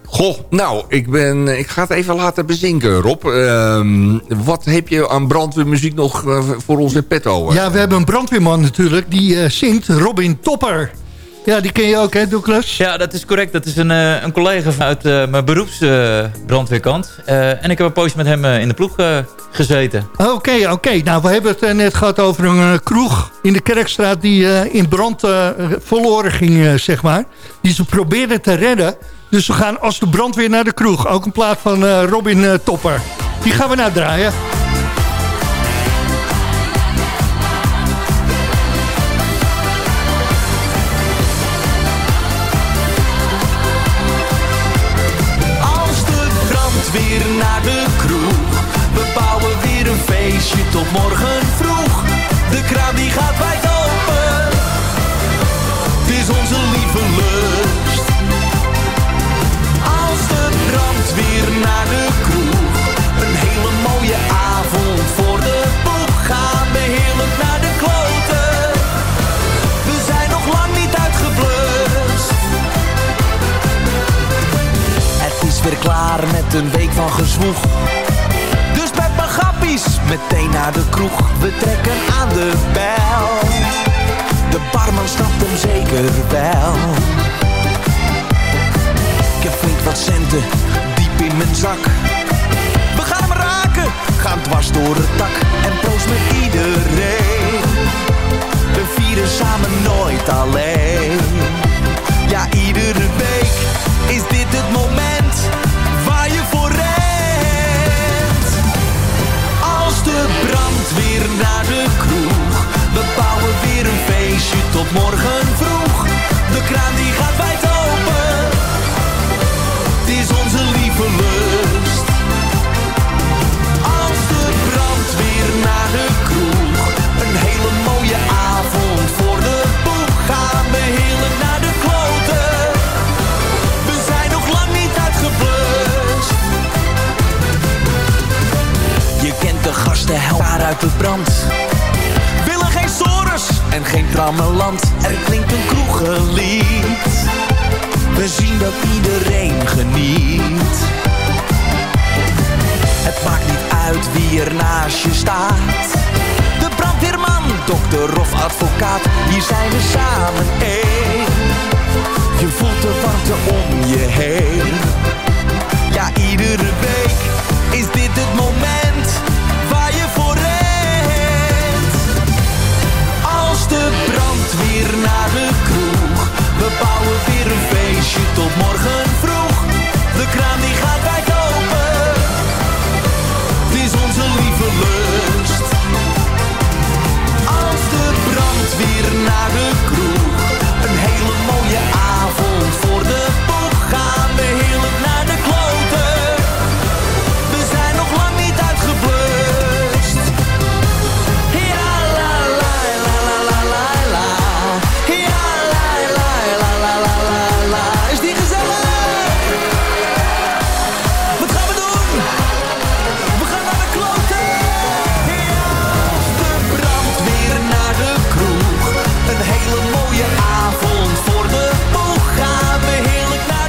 Goh, nou, ik, ben, ik ga het even laten bezinken, Rob. Ehm, wat heb je aan brandweermuziek nog eh, voor ons in petto? eh? Ja, we hebben een brandweerman natuurlijk. Die eh, zingt Robin Topper. Ja, die ken je ook, hè, Douglas? Ja, dat is correct. Dat is een, eh, een collega uit eh, mijn beroepsbrandweerkant. en ik heb een poosje met hem eh, in de ploeg eh, gezeten. Oké, oké. Nou, we hebben het eh, net gehad over een eh, kroeg in de Kerkstraat... die eh, in brand eh, verloren ging, eh, zeg maar. Die ze probeerden te redden. Dus we gaan als de brandweer naar de kroeg. Ook een plaat van eh, Robin eh, Topper. Die gaan we nou draaien. Weer naar de kroeg. We bouwen weer een feestje tot morgen vroeg. De kraan die gaat wijd Dus met mijn grappies meteen naar de kroeg. We trekken aan de bel. De barman snapt hem zeker wel. Ik heb flink wat centen diep in mijn zak. We gaan hem raken, gaan dwars door het dak. En proost met iedereen. We vieren samen nooit alleen. Ja, iedere tot morgen vroeg. De kraan die gaat wijd open. Het is onze lieve lust. Als de brandweer naar de kroeg. Een hele mooie avond voor de boeg. Gaan we heerlijk naar de kloten. We zijn nog lang niet uitgeblust. Je kent de gasten helemaal uit het brand. En geen trammeland. Er klinkt een kroegenlied. We zien dat iedereen geniet. Het maakt niet uit wie er naast je staat. De brandweerman, dokter of advocaat. Hier zijn we samen één. Je voelt de warmte om je heen. Ja, iedere week is dit het moment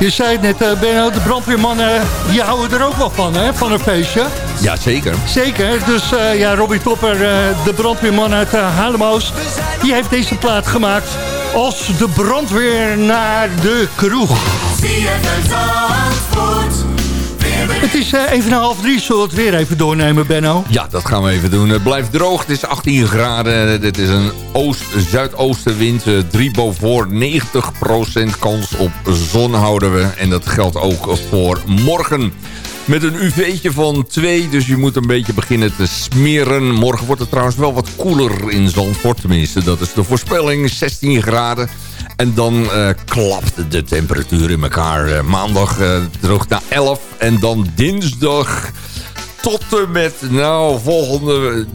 Je zei het net, eh, Benno, de brandweermannen die houden er ook wel van, hè, van een feestje. Ja, zeker. Zeker, dus eh, ja, Robbie Topper, eh, de brandweerman uit uh, die heeft deze plaat gemaakt als de brandweer naar de kroeg. Het is eh, even na half drie, zullen we het weer even doornemen, Benno? Ja, dat gaan we even doen. Het blijft droog, het is 18 graden. Dit is een oost-zuidoostenwind. eh, 3 boven 90% kans op zon houden we. En dat geldt ook voor morgen. Met een UV'tje van 2, dus je moet een beetje beginnen te smeren. Morgen wordt het trouwens wel wat koeler in Zandvoort. Tenminste, dat is de voorspelling. 16 graden. En dan eh, klapt de temperatuur in elkaar. Eh, maandag eh, terug naar 11. En dan dinsdag tot en met, nou, volgende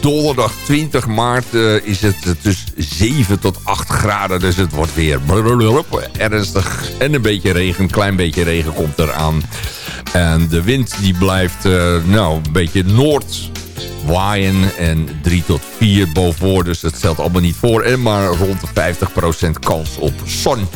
donderdag 20 maart is het tussen 7 tot 8 graden. Dus het wordt weer ernstig. En een beetje regen, een klein beetje regen komt eraan. En de wind die blijft, nou, een beetje noord waaien en 3 tot 4 boven. Dus dat stelt allemaal niet voor. En maar rond de 50% kans op zon.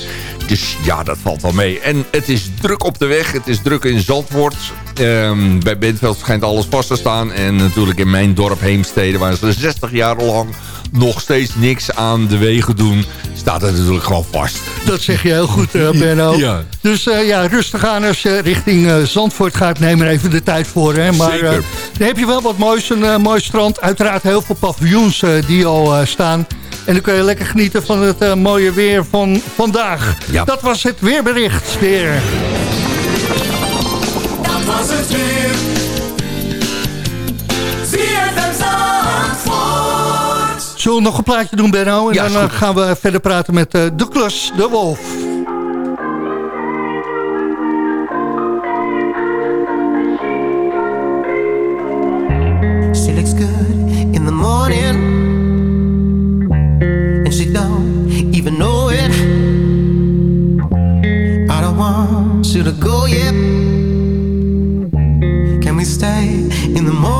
Dus ja, dat valt wel mee. En het is druk op de weg. Het is druk in Zandvoort. Ehm, bij Bentveld schijnt alles vast te staan. En natuurlijk in mijn dorp Heemstede... waar ze 60 jaar lang nog steeds niks aan de wegen doen... staat het natuurlijk gewoon vast. Dat zeg je heel goed, eh, Benno. [laughs] Ja. Dus eh, ja, rustig aan als je richting eh, Zandvoort gaat. Neem er even de tijd voor. Hè. Maar Zeker. eh, dan heb je wel wat moois. Een eh, mooi strand. Uiteraard heel veel paviljoens die al eh, staan. En dan kun je lekker genieten van het eh, mooie weer van vandaag. Ja. Dat was het weerbericht weer. Dat was het weer. Zullen we nog een plaatje doen, Benno? En ja, dan goed. Eh, gaan we verder praten met uh, de klus, de wolf. She looks good in the morning And she don't even know it I don't want you to go yet Can we stay in the morning?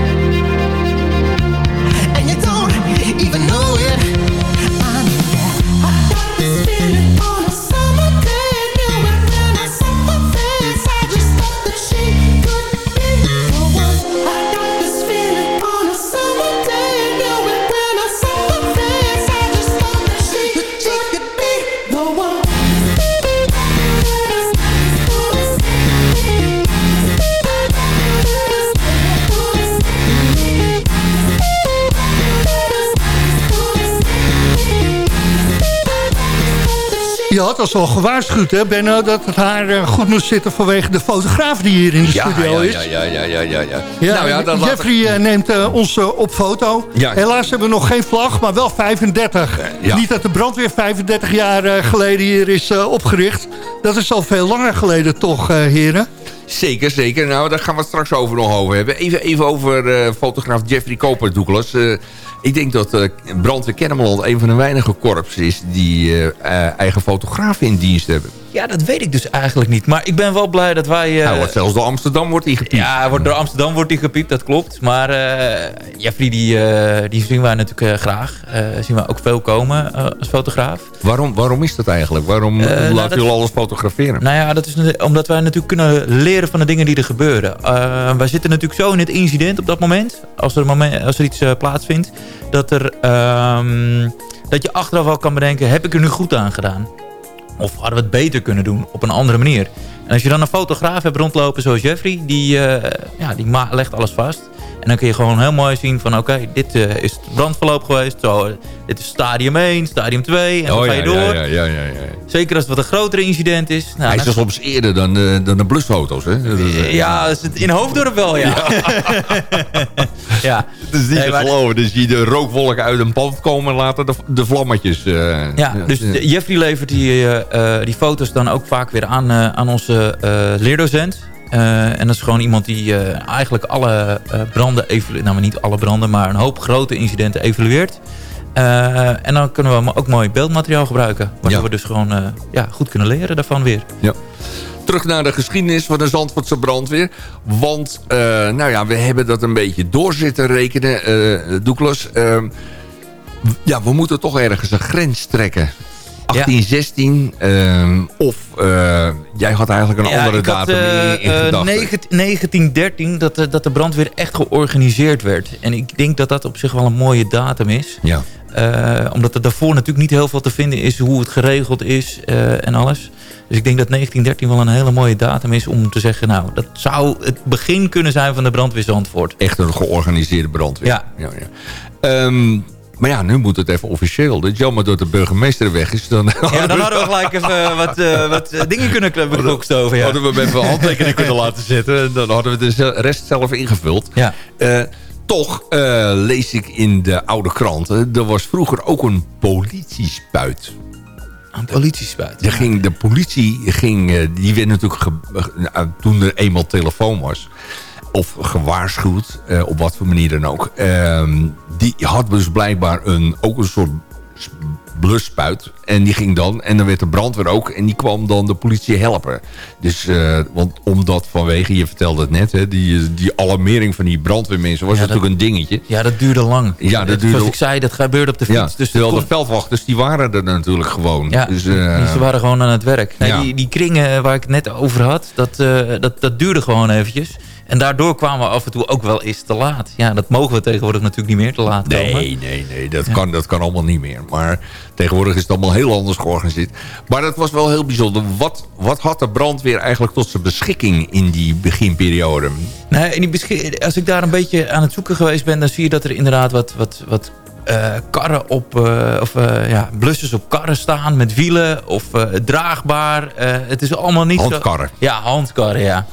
Je had ons al gewaarschuwd, hè, Benno, dat het haar eh, goed moest zitten vanwege de fotograaf die hier in de studio is. ja, ja, ja, ja, ja, ja. Ja, nou ja, dat Jeffrey eh, neemt eh, ons op foto. Helaas hebben we nog geen vlag, maar wel 35. ja. Niet dat de brandweer 35 jaar geleden hier is opgericht. Dat is al veel langer geleden toch, heren? Zeker, zeker. Nou, daar gaan we het straks over nog over hebben. Even, even over eh, fotograaf Jeffrey Koper, Douglas. Eh, ik denk dat uh, Brandweer Kennemerland een van de weinige korps is... die eigen fotografen in dienst hebben. Ja, dat weet ik dus eigenlijk niet. Maar ik ben wel blij dat wij... Uh... Wordt zelfs door Amsterdam wordt hij gepiept. Ja, wordt door Amsterdam wordt hij gepiept, dat klopt. Maar uh, Jeffrey, die, uh, die zien wij natuurlijk graag. zien we ook veel komen als fotograaf. Waarom, waarom is dat eigenlijk? Waarom nou, laten jullie alles fotograferen? Nou ja, dat is omdat wij natuurlijk kunnen leren van de dingen die er gebeuren. wij zitten natuurlijk zo in het incident op dat moment. Als er, moment, als er iets plaatsvindt. Dat, er, um, dat je achteraf al kan bedenken, heb ik er nu goed aan gedaan? Of hadden we het beter kunnen doen op een andere manier? En als je dan een fotograaf hebt rondlopen zoals Jeffrey, die, uh, ja, die legt alles vast. En dan kun je gewoon heel mooi zien van oké, okay, dit uh, is het brandverloop geweest. Zo, dit is stadium 1, stadium 2 en dan oh, ga je ja, door. Ja, ja, ja, ja, Zeker als het wat een groter incident is. Nou, Hij is dus soms eerder dan de, dan de blusfoto's, hè? Ja, in Hoofddorp wel, ja. ja. [laughs] Het is niet te geloven. Dus je de rookwolk uit een pand komen en later de, de vlammetjes. Ja, dus Jeffrey levert die, die foto's dan ook vaak weer aan, aan onze leerdocent. Uh, en dat is gewoon iemand die uh, eigenlijk alle uh, branden evalueert. Nou, maar niet alle branden, maar een hoop grote incidenten evalueert. en dan kunnen we ook mooi beeldmateriaal gebruiken. Waardoor ja. we dus gewoon ja, goed kunnen leren daarvan weer. Ja. Terug naar de geschiedenis van de Zandvoortse brandweer. Want, nou ja, we hebben dat een beetje door zitten rekenen, Douglas. Ehm, ja, we moeten toch ergens een grens trekken. 1816. Ja. Uh, of uh, jij had eigenlijk een ja, andere datum had, in, in gedachten. 1913 dat, de, dat de brandweer echt georganiseerd werd. En ik denk dat dat op zich wel een mooie datum is. Ja. omdat er daarvoor natuurlijk niet heel veel te vinden is hoe het geregeld is en alles. Dus ik denk dat 1913 wel een hele mooie datum is om te zeggen... nou, dat zou het begin kunnen zijn van de brandweer Zandvoort. Echt een georganiseerde brandweer. Ja. ja, ja. Um, maar ja, nu moet het even officieel. Het is jammer dat de burgemeester weg is. Dan ja, dan hadden we gelijk even wat, uh, wat dingen kunnen bekokstoven. Ja. Hadden we hem even een handtekening kunnen [laughs] laten zetten. En dan hadden we de rest zelf ingevuld. Ja. Uh, toch eh, lees ik in de oude kranten... er was vroeger ook een politiespuit. Een politiespuit? Ging, de politie ging, eh, die werd natuurlijk... toen er eenmaal telefoon was... of gewaarschuwd, eh, op wat voor manier dan ook... ehm, die had dus blijkbaar een, ook een soort blusspuit. En die ging dan, en dan werd de brandweer ook... en die kwam dan de politie helpen. Dus, eh, want omdat vanwege, je vertelde het net... Hè, die, die alarmering van die brandweermensen was Ja, dat- natuurlijk een dingetje. Ja, dat duurde lang. Ja, dat duurde- Zoals ik zei, dat gebeurde op de fiets. Ja, dus terwijl de veldwachters, die waren er natuurlijk gewoon. Ja, dus, eh, ze waren gewoon aan het werk. Nee, die, die kringen waar ik het net over had, dat, dat, dat duurde gewoon eventjes. En daardoor kwamen we af en toe ook wel eens te laat. Ja, dat mogen we tegenwoordig natuurlijk niet meer te laat komen. Nee, nee, nee, dat, kan, dat kan allemaal niet meer. Maar tegenwoordig is het allemaal heel anders georganiseerd. Maar dat was wel heel bijzonder. Wat, wat had de brandweer eigenlijk tot zijn beschikking in die beginperiode? Nee, en die als ik daar een beetje aan het zoeken geweest ben... dan zie je dat er inderdaad wat, wat, wat eh, karren op... eh, of eh, ja, blussers op karren staan met wielen of draagbaar. Het is allemaal niet Handkarren. Zo, ja, handkarren, ja.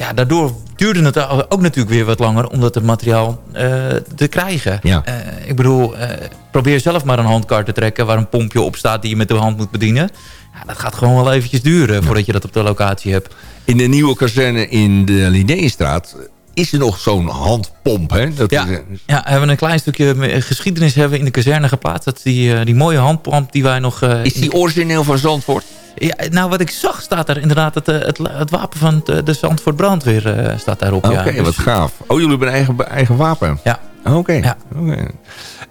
Ja, daardoor duurde het ook natuurlijk weer wat langer... om dat het materiaal eh, te krijgen. Ja. Eh, ik bedoel, eh, probeer zelf maar een handkar te trekken... waar een pompje op staat die je met de hand moet bedienen. Ja, dat gaat gewoon wel eventjes duren voordat je dat op de locatie hebt. In de nieuwe kazerne in de Linnéestraat is er nog zo'n handpomp. Hè? Dat Ja, is, eh, ja, hebben we een klein stukje eh, geschiedenis hebben we in de kazerne geplaatst. Dat die, eh, die mooie handpomp die wij nog... is die origineel van Zandvoort? Ja, nou, wat ik zag staat daar inderdaad het, het, het wapen van de, de Zandvoort brandweer eh, staat daarop. Oké, ja. Dus- wat gaaf. Oh, jullie hebben een eigen, eigen wapen? Ja. Oké. Ja.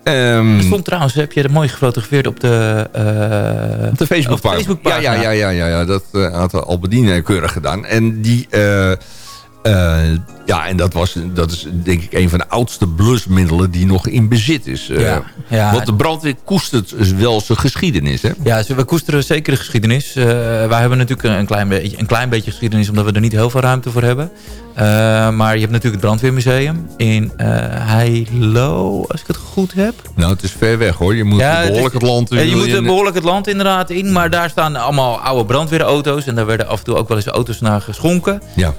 Ehm, Er stond trouwens, heb je er mooi gefotografeerd op de... eh, Op de Facebookpagina. Facebookpagina. Ja, ja, ja, ja, ja, dat eh, had Albedine keurig gedaan. En die... eh, ja, en dat, was, dat is denk ik een van de oudste blusmiddelen die nog in bezit is. Eh, Ja, ja. Want de brandweer koestert dus wel zijn geschiedenis, hè? Ja, ze- we koesteren zeker de geschiedenis. Eh, wij hebben natuurlijk een klein, beetje, een klein beetje geschiedenis... omdat we er niet heel veel ruimte voor hebben. Eh, maar je hebt natuurlijk het brandweermuseum in eh Heilo, als ik het goed heb. Nou, het is ver weg, hoor. Je moet Ja, behoorlijk het, is- land... Ja, je moet behoorlijk het land inderdaad in. Maar daar staan allemaal oude brandweerauto's. En daar werden af en toe ook wel eens auto's naar geschonken. Ja.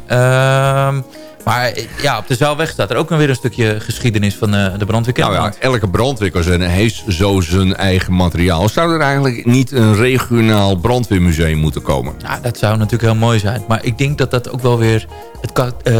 Maar eh, ja, op de Zaalweg staat er ook weer een stukje geschiedenis van eh, de brandweer. Nou ja, elke brandweerkazerne heeft zo zijn eigen materiaal. Zou er eigenlijk niet een regionaal brandweermuseum moeten komen? Nou, dat zou natuurlijk heel mooi zijn. Maar ik denk dat dat ook wel weer het, eh,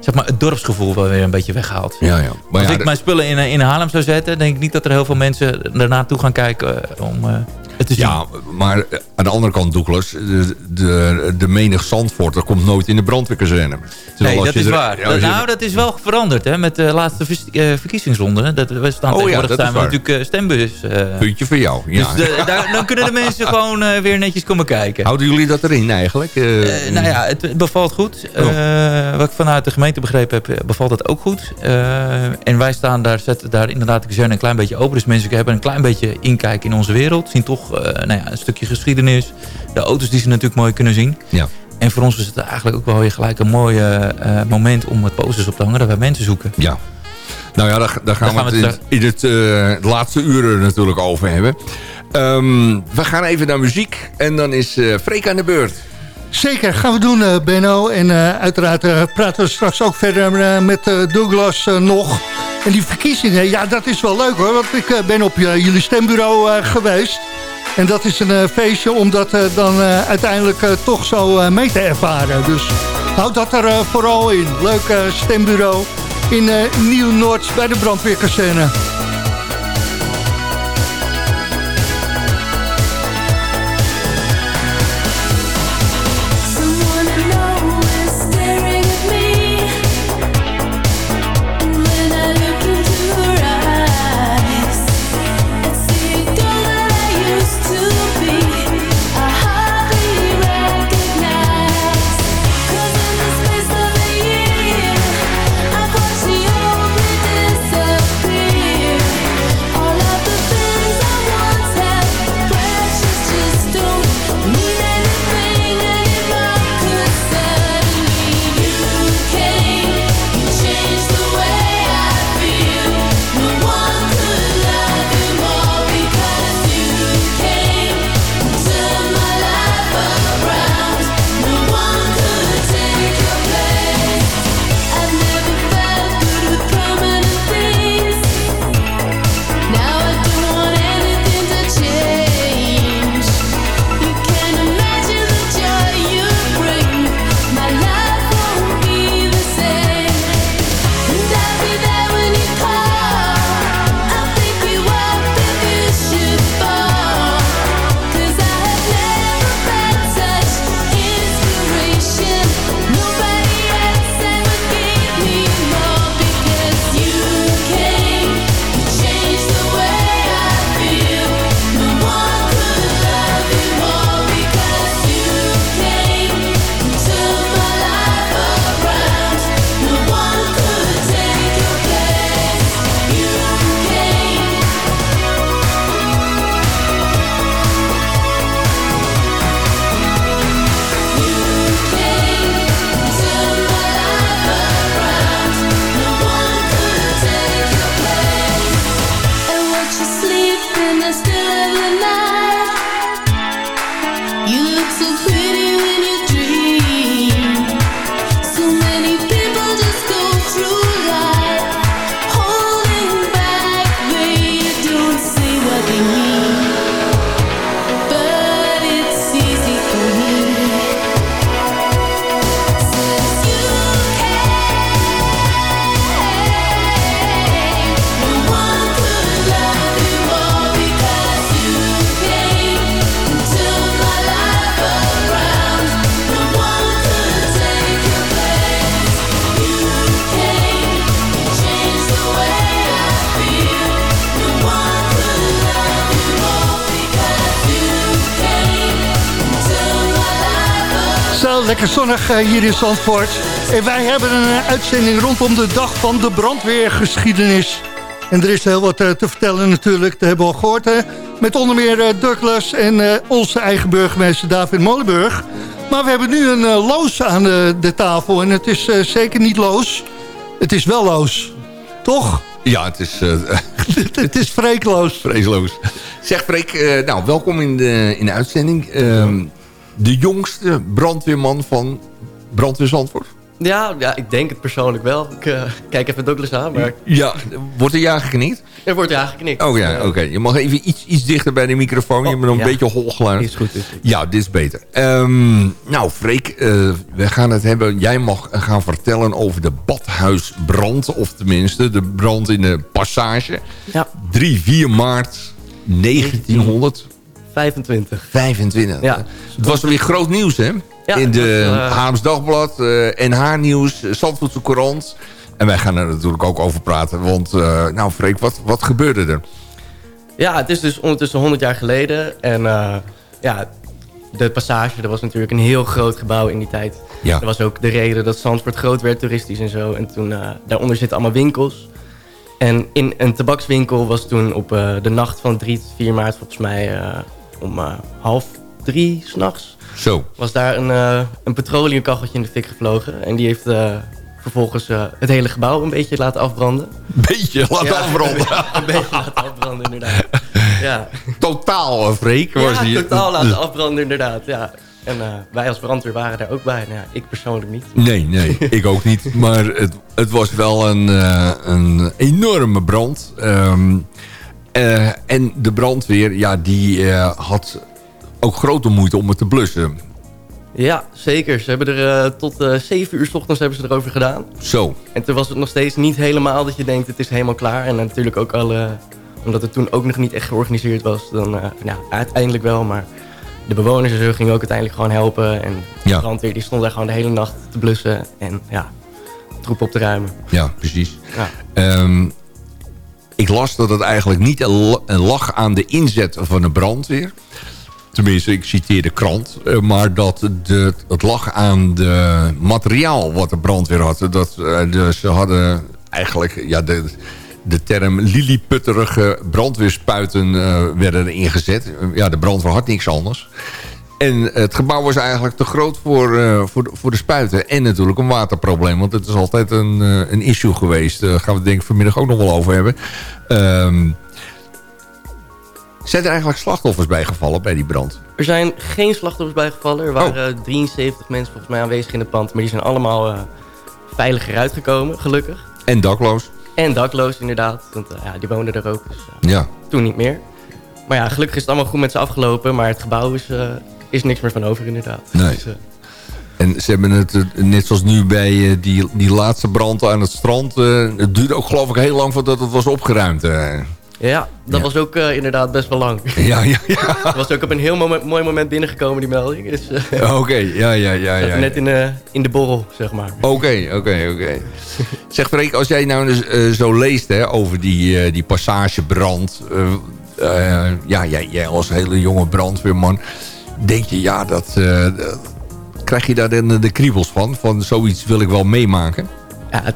zeg maar het dorpsgevoel wel weer een beetje weghaalt. Ja, ja. Maar Als ja, ik mijn spullen in, in Haarlem zou zetten... denk ik niet dat er heel veel mensen ernaartoe gaan kijken om het. Ja, maar aan de andere kant, Douglas, de, de, de menig Zandvoorter komt nooit in de brandweerkazerne. Terwijl Nee, dat is er- waar. ja, nou, dat is wel veranderd hè, met de laatste eh, verkiezingsronde. Dat, we staan Oh ja, tegenwoordig dat is zijn natuurlijk eh, stembus. eh, Puntje voor jou, ja. Dus de- daar, dan kunnen de mensen [laughs] gewoon weer netjes komen kijken. Houden jullie dat erin eigenlijk? Nou ja, het, bevalt goed. Oh. Wat ik vanuit de gemeente begrepen heb, bevalt het ook goed. En wij staan daar, zetten daar inderdaad de kazerne een klein beetje open. Dus mensen hebben een klein beetje inkijk in onze wereld. Zien toch eh, nou ja, een stukje geschiedenis. De auto's die ze natuurlijk mooi kunnen zien. Ja. En voor ons is het eigenlijk ook wel weer gelijk een mooi eh, moment om het posters op te hangen. Dat wij mensen zoeken. Ja. Nou ja, daar, daar gaan Daar we gaan het we in, in het eh, de laatste uren natuurlijk over hebben. Ehm, we gaan even naar muziek en dan is eh Freek aan de beurt. Zeker, gaan we doen, Benno. En eh, uiteraard praten we straks ook verder met eh, Douglas nog. En die verkiezingen, ja, dat is wel leuk hoor. Want ik ben op jullie stembureau eh, geweest. En dat is een eh, feestje om dat eh, dan eh, uiteindelijk toch zo mee te ervaren. Dus houd dat er vooral in. Leuk stembureau in Nieuw-Noord bij de brandweerkazerne. Lekker zonnig eh, hier in Zandvoort. En wij hebben een eh, uitzending rondom de dag van de brandweergeschiedenis. En er is heel wat eh, te vertellen natuurlijk, dat hebben we al gehoord. Hè? Met onder meer Douglas en onze eigen burgemeester David Molenburg. Maar we hebben nu een loos aan de, tafel. En het is zeker niet loos. Het is wel loos. Toch? Ja, het is... [laughs] het is freekloos. Vreesloos. Zeg Freek, nou, welkom in de, in de uitzending. Ehm, de jongste brandweerman van Brandweer Zandvoort. Ja, ja, ik denk het persoonlijk wel. Ik eh, kijk even Douglas aan, maar... Ja, wordt er ja geknikt? Er wordt ja geknikt. Oh ja, oké. Je mag even iets, iets dichter bij de microfoon. je hebt nog een beetje hol geluid. Is goed, is goed. Ja, dit is beter. Ehm, nou, Freek, eh, we gaan het hebben. Jij mag gaan vertellen over de badhuisbrand. Of tenminste, de brand in de passage. Ja. 3, 4 maart 1925. 25. Ja. Het was weer groot nieuws, hè? Ja, in de was, eh, Haams Dagblad, eh NH Nieuws, eh, Zandvoortse Courant. En wij gaan er natuurlijk ook over praten. Want, eh, nou Freek, wat, wat gebeurde er? Ja, het is dus ondertussen 100 jaar geleden. En eh, ja, de passage, dat was natuurlijk een heel groot gebouw in die tijd. Ja. Dat was ook de reden dat Zandvoort groot werd, toeristisch en zo. En toen, eh, daaronder zitten allemaal winkels. En in een tabakswinkel was toen op eh, de nacht van 3 tot 4 maart volgens mij eh, om eh, half drie s'nachts... Zo. was daar een, eh, een petroleumkacheltje in de fik gevlogen. En die heeft eh, vervolgens het hele gebouw een beetje laten afbranden. Beetje laten Ja, afbranden. [laughs] Een beetje laten afbranden, inderdaad. Ja. Totaal, Freek. Was Ja, die... totaal laten afbranden, inderdaad. Ja. En wij als brandweer waren daar ook bij. Nou, ja, ik persoonlijk niet. Nee, nee, ik ook niet. Maar het, het was wel een, een enorme brand. Ehm, eh, en de brandweer, ja, die eh, had ook grote moeite om het te blussen. Ja, zeker. Ze hebben er eh, tot eh 7 uur s ochtends hebben ze erover gedaan. Zo. En toen was het nog steeds niet helemaal dat je denkt het is helemaal klaar. En natuurlijk ook al, eh, omdat het toen ook nog niet echt georganiseerd was. Dan, ja, uiteindelijk wel, maar de bewoners en zo gingen ook uiteindelijk gewoon helpen. En de Ja. brandweer die stond daar gewoon de hele nacht te blussen. En ja, troep op te ruimen. Ja, precies. Ja. Ehm, ik las dat het eigenlijk niet lag aan de inzet van de brandweer. Tenminste, ik citeer de krant. eh, Maar dat de, het lag aan de materiaal wat de brandweer had. Dat, eh, ze hadden eigenlijk ja, de, de term lilliputterige brandweerspuiten eh, werden er ingezet. Ja, de brandweer had niks anders. En het gebouw was eigenlijk te groot voor, eh, voor, de, voor de spuiten. En natuurlijk een waterprobleem. Want het is altijd een, eh, een issue geweest. Daar gaan we het denk ik vanmiddag ook nog wel over hebben. Ehm, zijn er eigenlijk slachtoffers bijgevallen bij die brand? Er zijn geen slachtoffers bijgevallen. Er waren Oh. 73 mensen volgens mij aanwezig in het pand. Maar die zijn allemaal eh, veilig eruit gekomen, gelukkig. En dakloos? En dakloos inderdaad. Want eh, ja, die woonden er ook. Dus eh, Ja. toen niet meer. Maar ja, gelukkig is het allemaal goed met ze afgelopen. Maar het gebouw is, eh, is niks meer van over inderdaad. Nee. Dus, eh, En ze hebben het, eh, net zoals nu bij eh, die, die laatste brand aan het strand... het duurde ook geloof ik heel lang voordat het was opgeruimd. ja, dat was ook inderdaad best wel lang. [laughs] Ja, ja, ja. Het [laughs] was ook op een heel moment, mooi moment binnengekomen, die melding. Dus, [laughs] Oké, ja, ja, ja. ja. net in de, in de borrel, zeg maar. Oké, oké, oké. Zeg Freek, als jij nou dus, zo leest hè, over die, die passagebrand... ja, jij, jij als hele jonge brandweerman... denk je, ja, dat... eh, krijg je daar dan de kriebels van? Van zoiets wil ik wel meemaken? Ja, het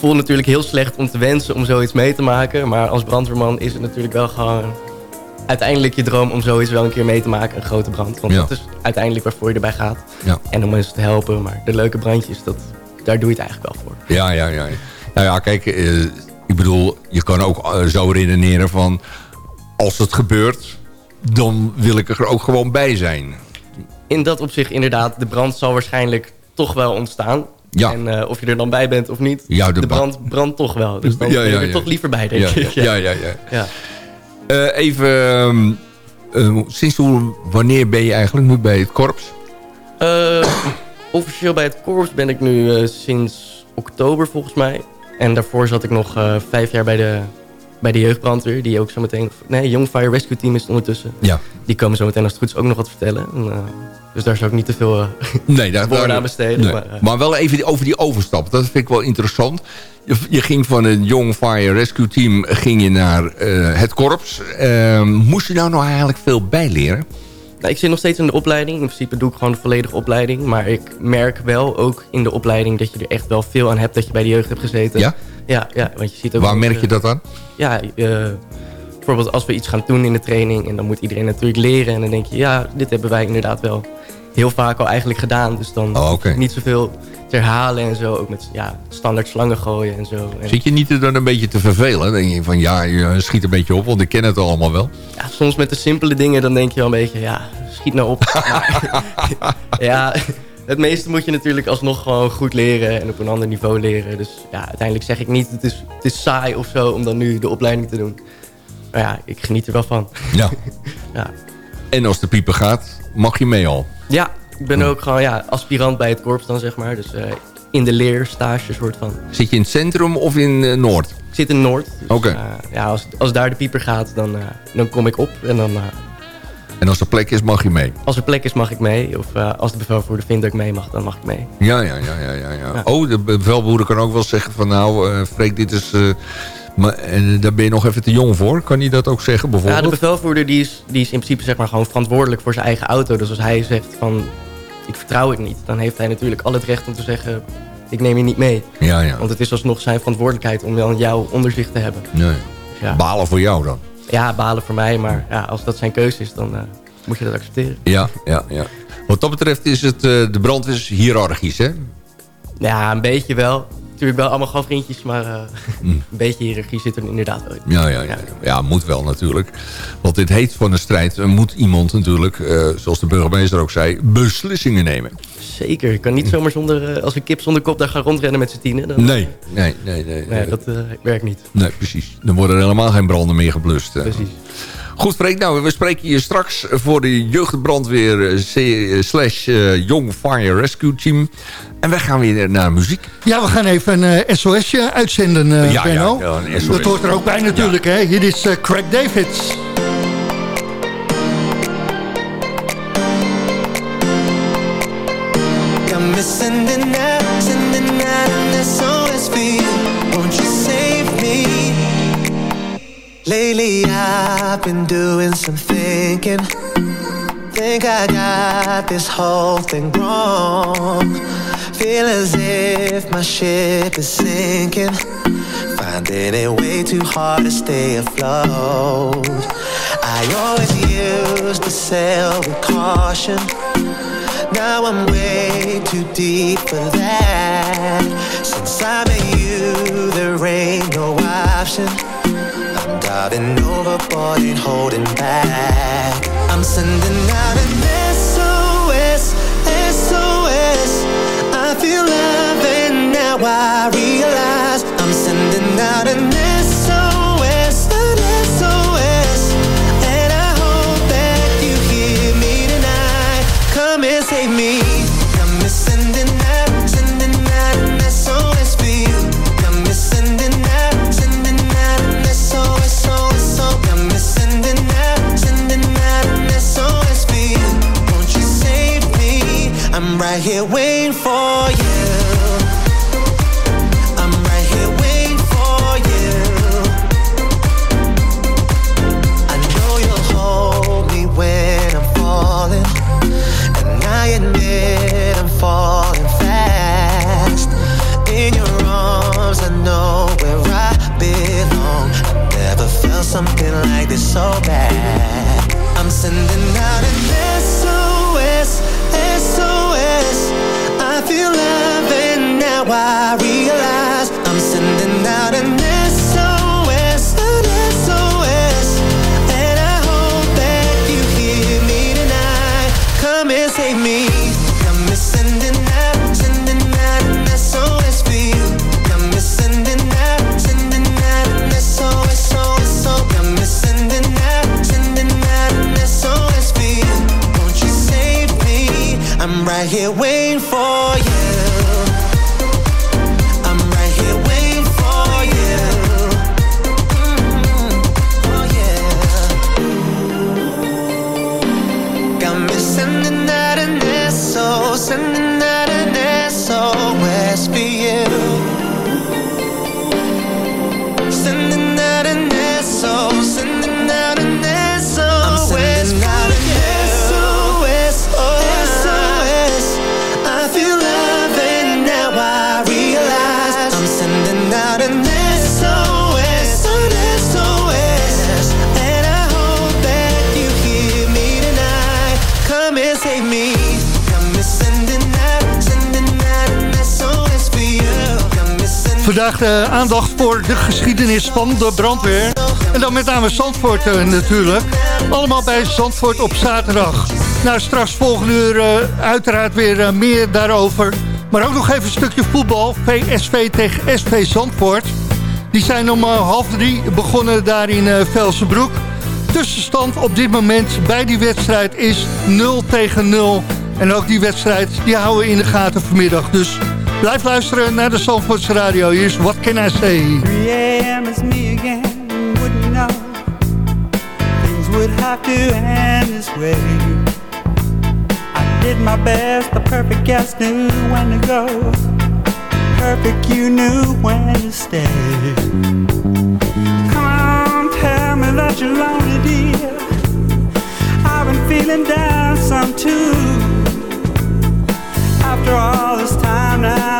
voelt natuurlijk heel slecht om te wensen om zoiets mee te maken. Maar als brandweerman is het natuurlijk wel gewoon... uiteindelijk je droom om zoiets wel een keer mee te maken. Een grote brand. Want Ja. dat is uiteindelijk waarvoor je erbij gaat. Ja. En om mensen te helpen. Maar de leuke brandjes, dat, daar doe je het eigenlijk wel voor. Ja, ja, ja. Nou ja, kijk, eh, ik bedoel, je kan ook eh, zo redeneren van... als het gebeurt, dan wil ik er ook gewoon bij zijn. In dat opzicht inderdaad, de brand zal waarschijnlijk toch wel ontstaan. Ja. En eh, of je er dan bij bent of niet, Ja, de de, brand brandt toch wel. Dus dan Ja, ben je er ja. toch liever bij, denk Ja, ik. ja, ja, ja. [laughs] ja. Eh, even, ehm, eh, sinds hoe, wanneer ben je eigenlijk nu bij het korps? Officieel bij het korps ben ik nu sinds oktober volgens mij. En daarvoor zat ik nog vijf jaar bij de, bij de jeugdbrandweer. Die ook zo meteen... Nee, Young Fire Rescue Team is het ondertussen. Ja. Die komen zo meteen als het goed is ook nog wat vertellen. En, eh, dus daar zou ik niet te veel eh, [laughs] Nee, daar, woorden daar- aan besteden. nee. Maar, eh, Maar wel even over die overstap. Dat vind ik wel interessant. Je, je ging van een Young Fire Rescue Team ging je naar het korps. Ehm, moest je nou nou eigenlijk veel bijleren? Nou, ik zit nog steeds in de opleiding. In principe doe ik gewoon de volledige opleiding. Maar ik merk wel ook in de opleiding dat je er echt wel veel aan hebt dat je bij de jeugd hebt gezeten. Ja? Ja, ja want je ziet ook... Waar merk eh, je dat aan? Ja, eh, bijvoorbeeld als we iets gaan doen in de training... en dan moet iedereen natuurlijk leren. En dan denk je, ja, dit hebben wij inderdaad wel heel vaak al eigenlijk gedaan. Dus dan Oh, niet zoveel te herhalen en zo. Ook met ja, standaard slangen gooien en zo. En, Zit je niet er dan een beetje te vervelen? Denk je van ja, je schiet een beetje op, want ik ken het allemaal wel. ja, soms met de simpele dingen dan denk je wel een beetje... ja, schiet nou op. [laughs] [laughs] Ja, het meeste moet je natuurlijk alsnog gewoon goed leren... en op een ander niveau leren. Dus ja, uiteindelijk zeg ik niet... het is, het is saai of zo om dan nu de opleiding te doen. Maar ja, ik geniet er wel van. Ja. [laughs] ja. En als de pieper gaat, mag je mee al. Ja, ik ben ook gewoon ja, aspirant bij het korps dan, zeg maar. Dus eh, in de leerstage soort van. Zit je in het centrum of in eh, Noord? Ik zit in Noord. Dus, Oké. eh, ja, als, als daar de pieper gaat, dan, dan kom ik op. En dan, En als er plek is, mag je mee? als er plek is, mag ik mee. Of eh, als de bevelvoerder vindt dat ik mee mag, dan mag ik mee. Ja, ja, ja, ja, ja. ja. Oh, de bevelboerder kan ook wel zeggen van nou, eh Freek, dit is... eh, maar, en daar ben je nog even te jong voor. Kan hij dat ook zeggen Ja, de bijvoorbeeld? bevelvoerder die is, die is in principe zeg maar, gewoon verantwoordelijk voor zijn eigen auto. Dus als hij zegt van, ik vertrouw het niet... dan heeft hij natuurlijk al het recht om te zeggen, ik neem je niet mee. Ja, ja. Want het is alsnog zijn verantwoordelijkheid om wel jouw onderzicht te hebben. Nee. Ja. Balen voor jou dan? Ja, balen voor mij, maar ja, als dat zijn keuze is, dan eh, moet je dat accepteren. Ja, ja, ja. Wat dat betreft is het, eh, de brandweer is hiërarchisch, hè? Ja, een beetje wel. Natuurlijk wel allemaal gewoon vriendjes, maar eh, [laughs] een beetje hiërarchie zit er inderdaad wel in. Ja, ja, ja. ja, moet wel natuurlijk. Want dit heet van de strijd. Er moet iemand natuurlijk, eh, zoals de burgemeester ook zei, beslissingen nemen. Zeker, je kan niet zomaar zonder, eh, als een kip zonder kop daar gaan rondrennen met z'n tienen. Dan, Nee, nee, nee. nee, Nee, dat werkt niet. Nee, precies. Dan worden er helemaal geen branden meer geblust. Precies. Goed, Freek. Nou, we spreken je straks voor de jeugdbrandweer eh, eh, slash eh, Young Fire Rescue Team. En wij gaan weer naar muziek. Ja, we gaan even een eh, SOSje uitzenden, eh Ja, ja, ja, een SOS. Dat hoort er ook bij natuurlijk, hè. Hier is eh, Craig Davids. I've been doing some thinking. Think I got this whole thing wrong. Feel as if my ship is sinking. Finding it way too hard to stay afloat. I always used to sail with caution. Now I'm way too deep for that. Since I met you, there ain't no option. I'm diving overboard, and holding back. I'm sending out an SOS, SOS. I feel love and now I realize I'm sending out an SOS, where I belong. I know your soul, me waiting for felt something like this so bad. I'm sending out an SOS, SOS. Feel love and now I realize De aandacht voor de geschiedenis van de brandweer. En dan met name Zandvoort eh, natuurlijk. Allemaal bij Zandvoort op zaterdag. Nou, straks volgende uur eh, uiteraard weer eh, meer daarover. Maar ook nog even een stukje voetbal. VSV tegen SV Zandvoort. Die zijn om eh, half drie begonnen daar in eh, Velsenbroek. Tussenstand op dit moment bij die wedstrijd is 0 tegen 0. En ook die wedstrijd die houden we in de gaten vanmiddag. Dus blijf luisteren naar de Zandvoortse radio. Hier is What Can I Say? 3 a.m. is me again, wouldn't know Things would have to end this way I did my best, the perfect guest knew when to go Perfect, you knew when to stay Come tell me that you're lonely, dear I've been feeling down some too After all this time now,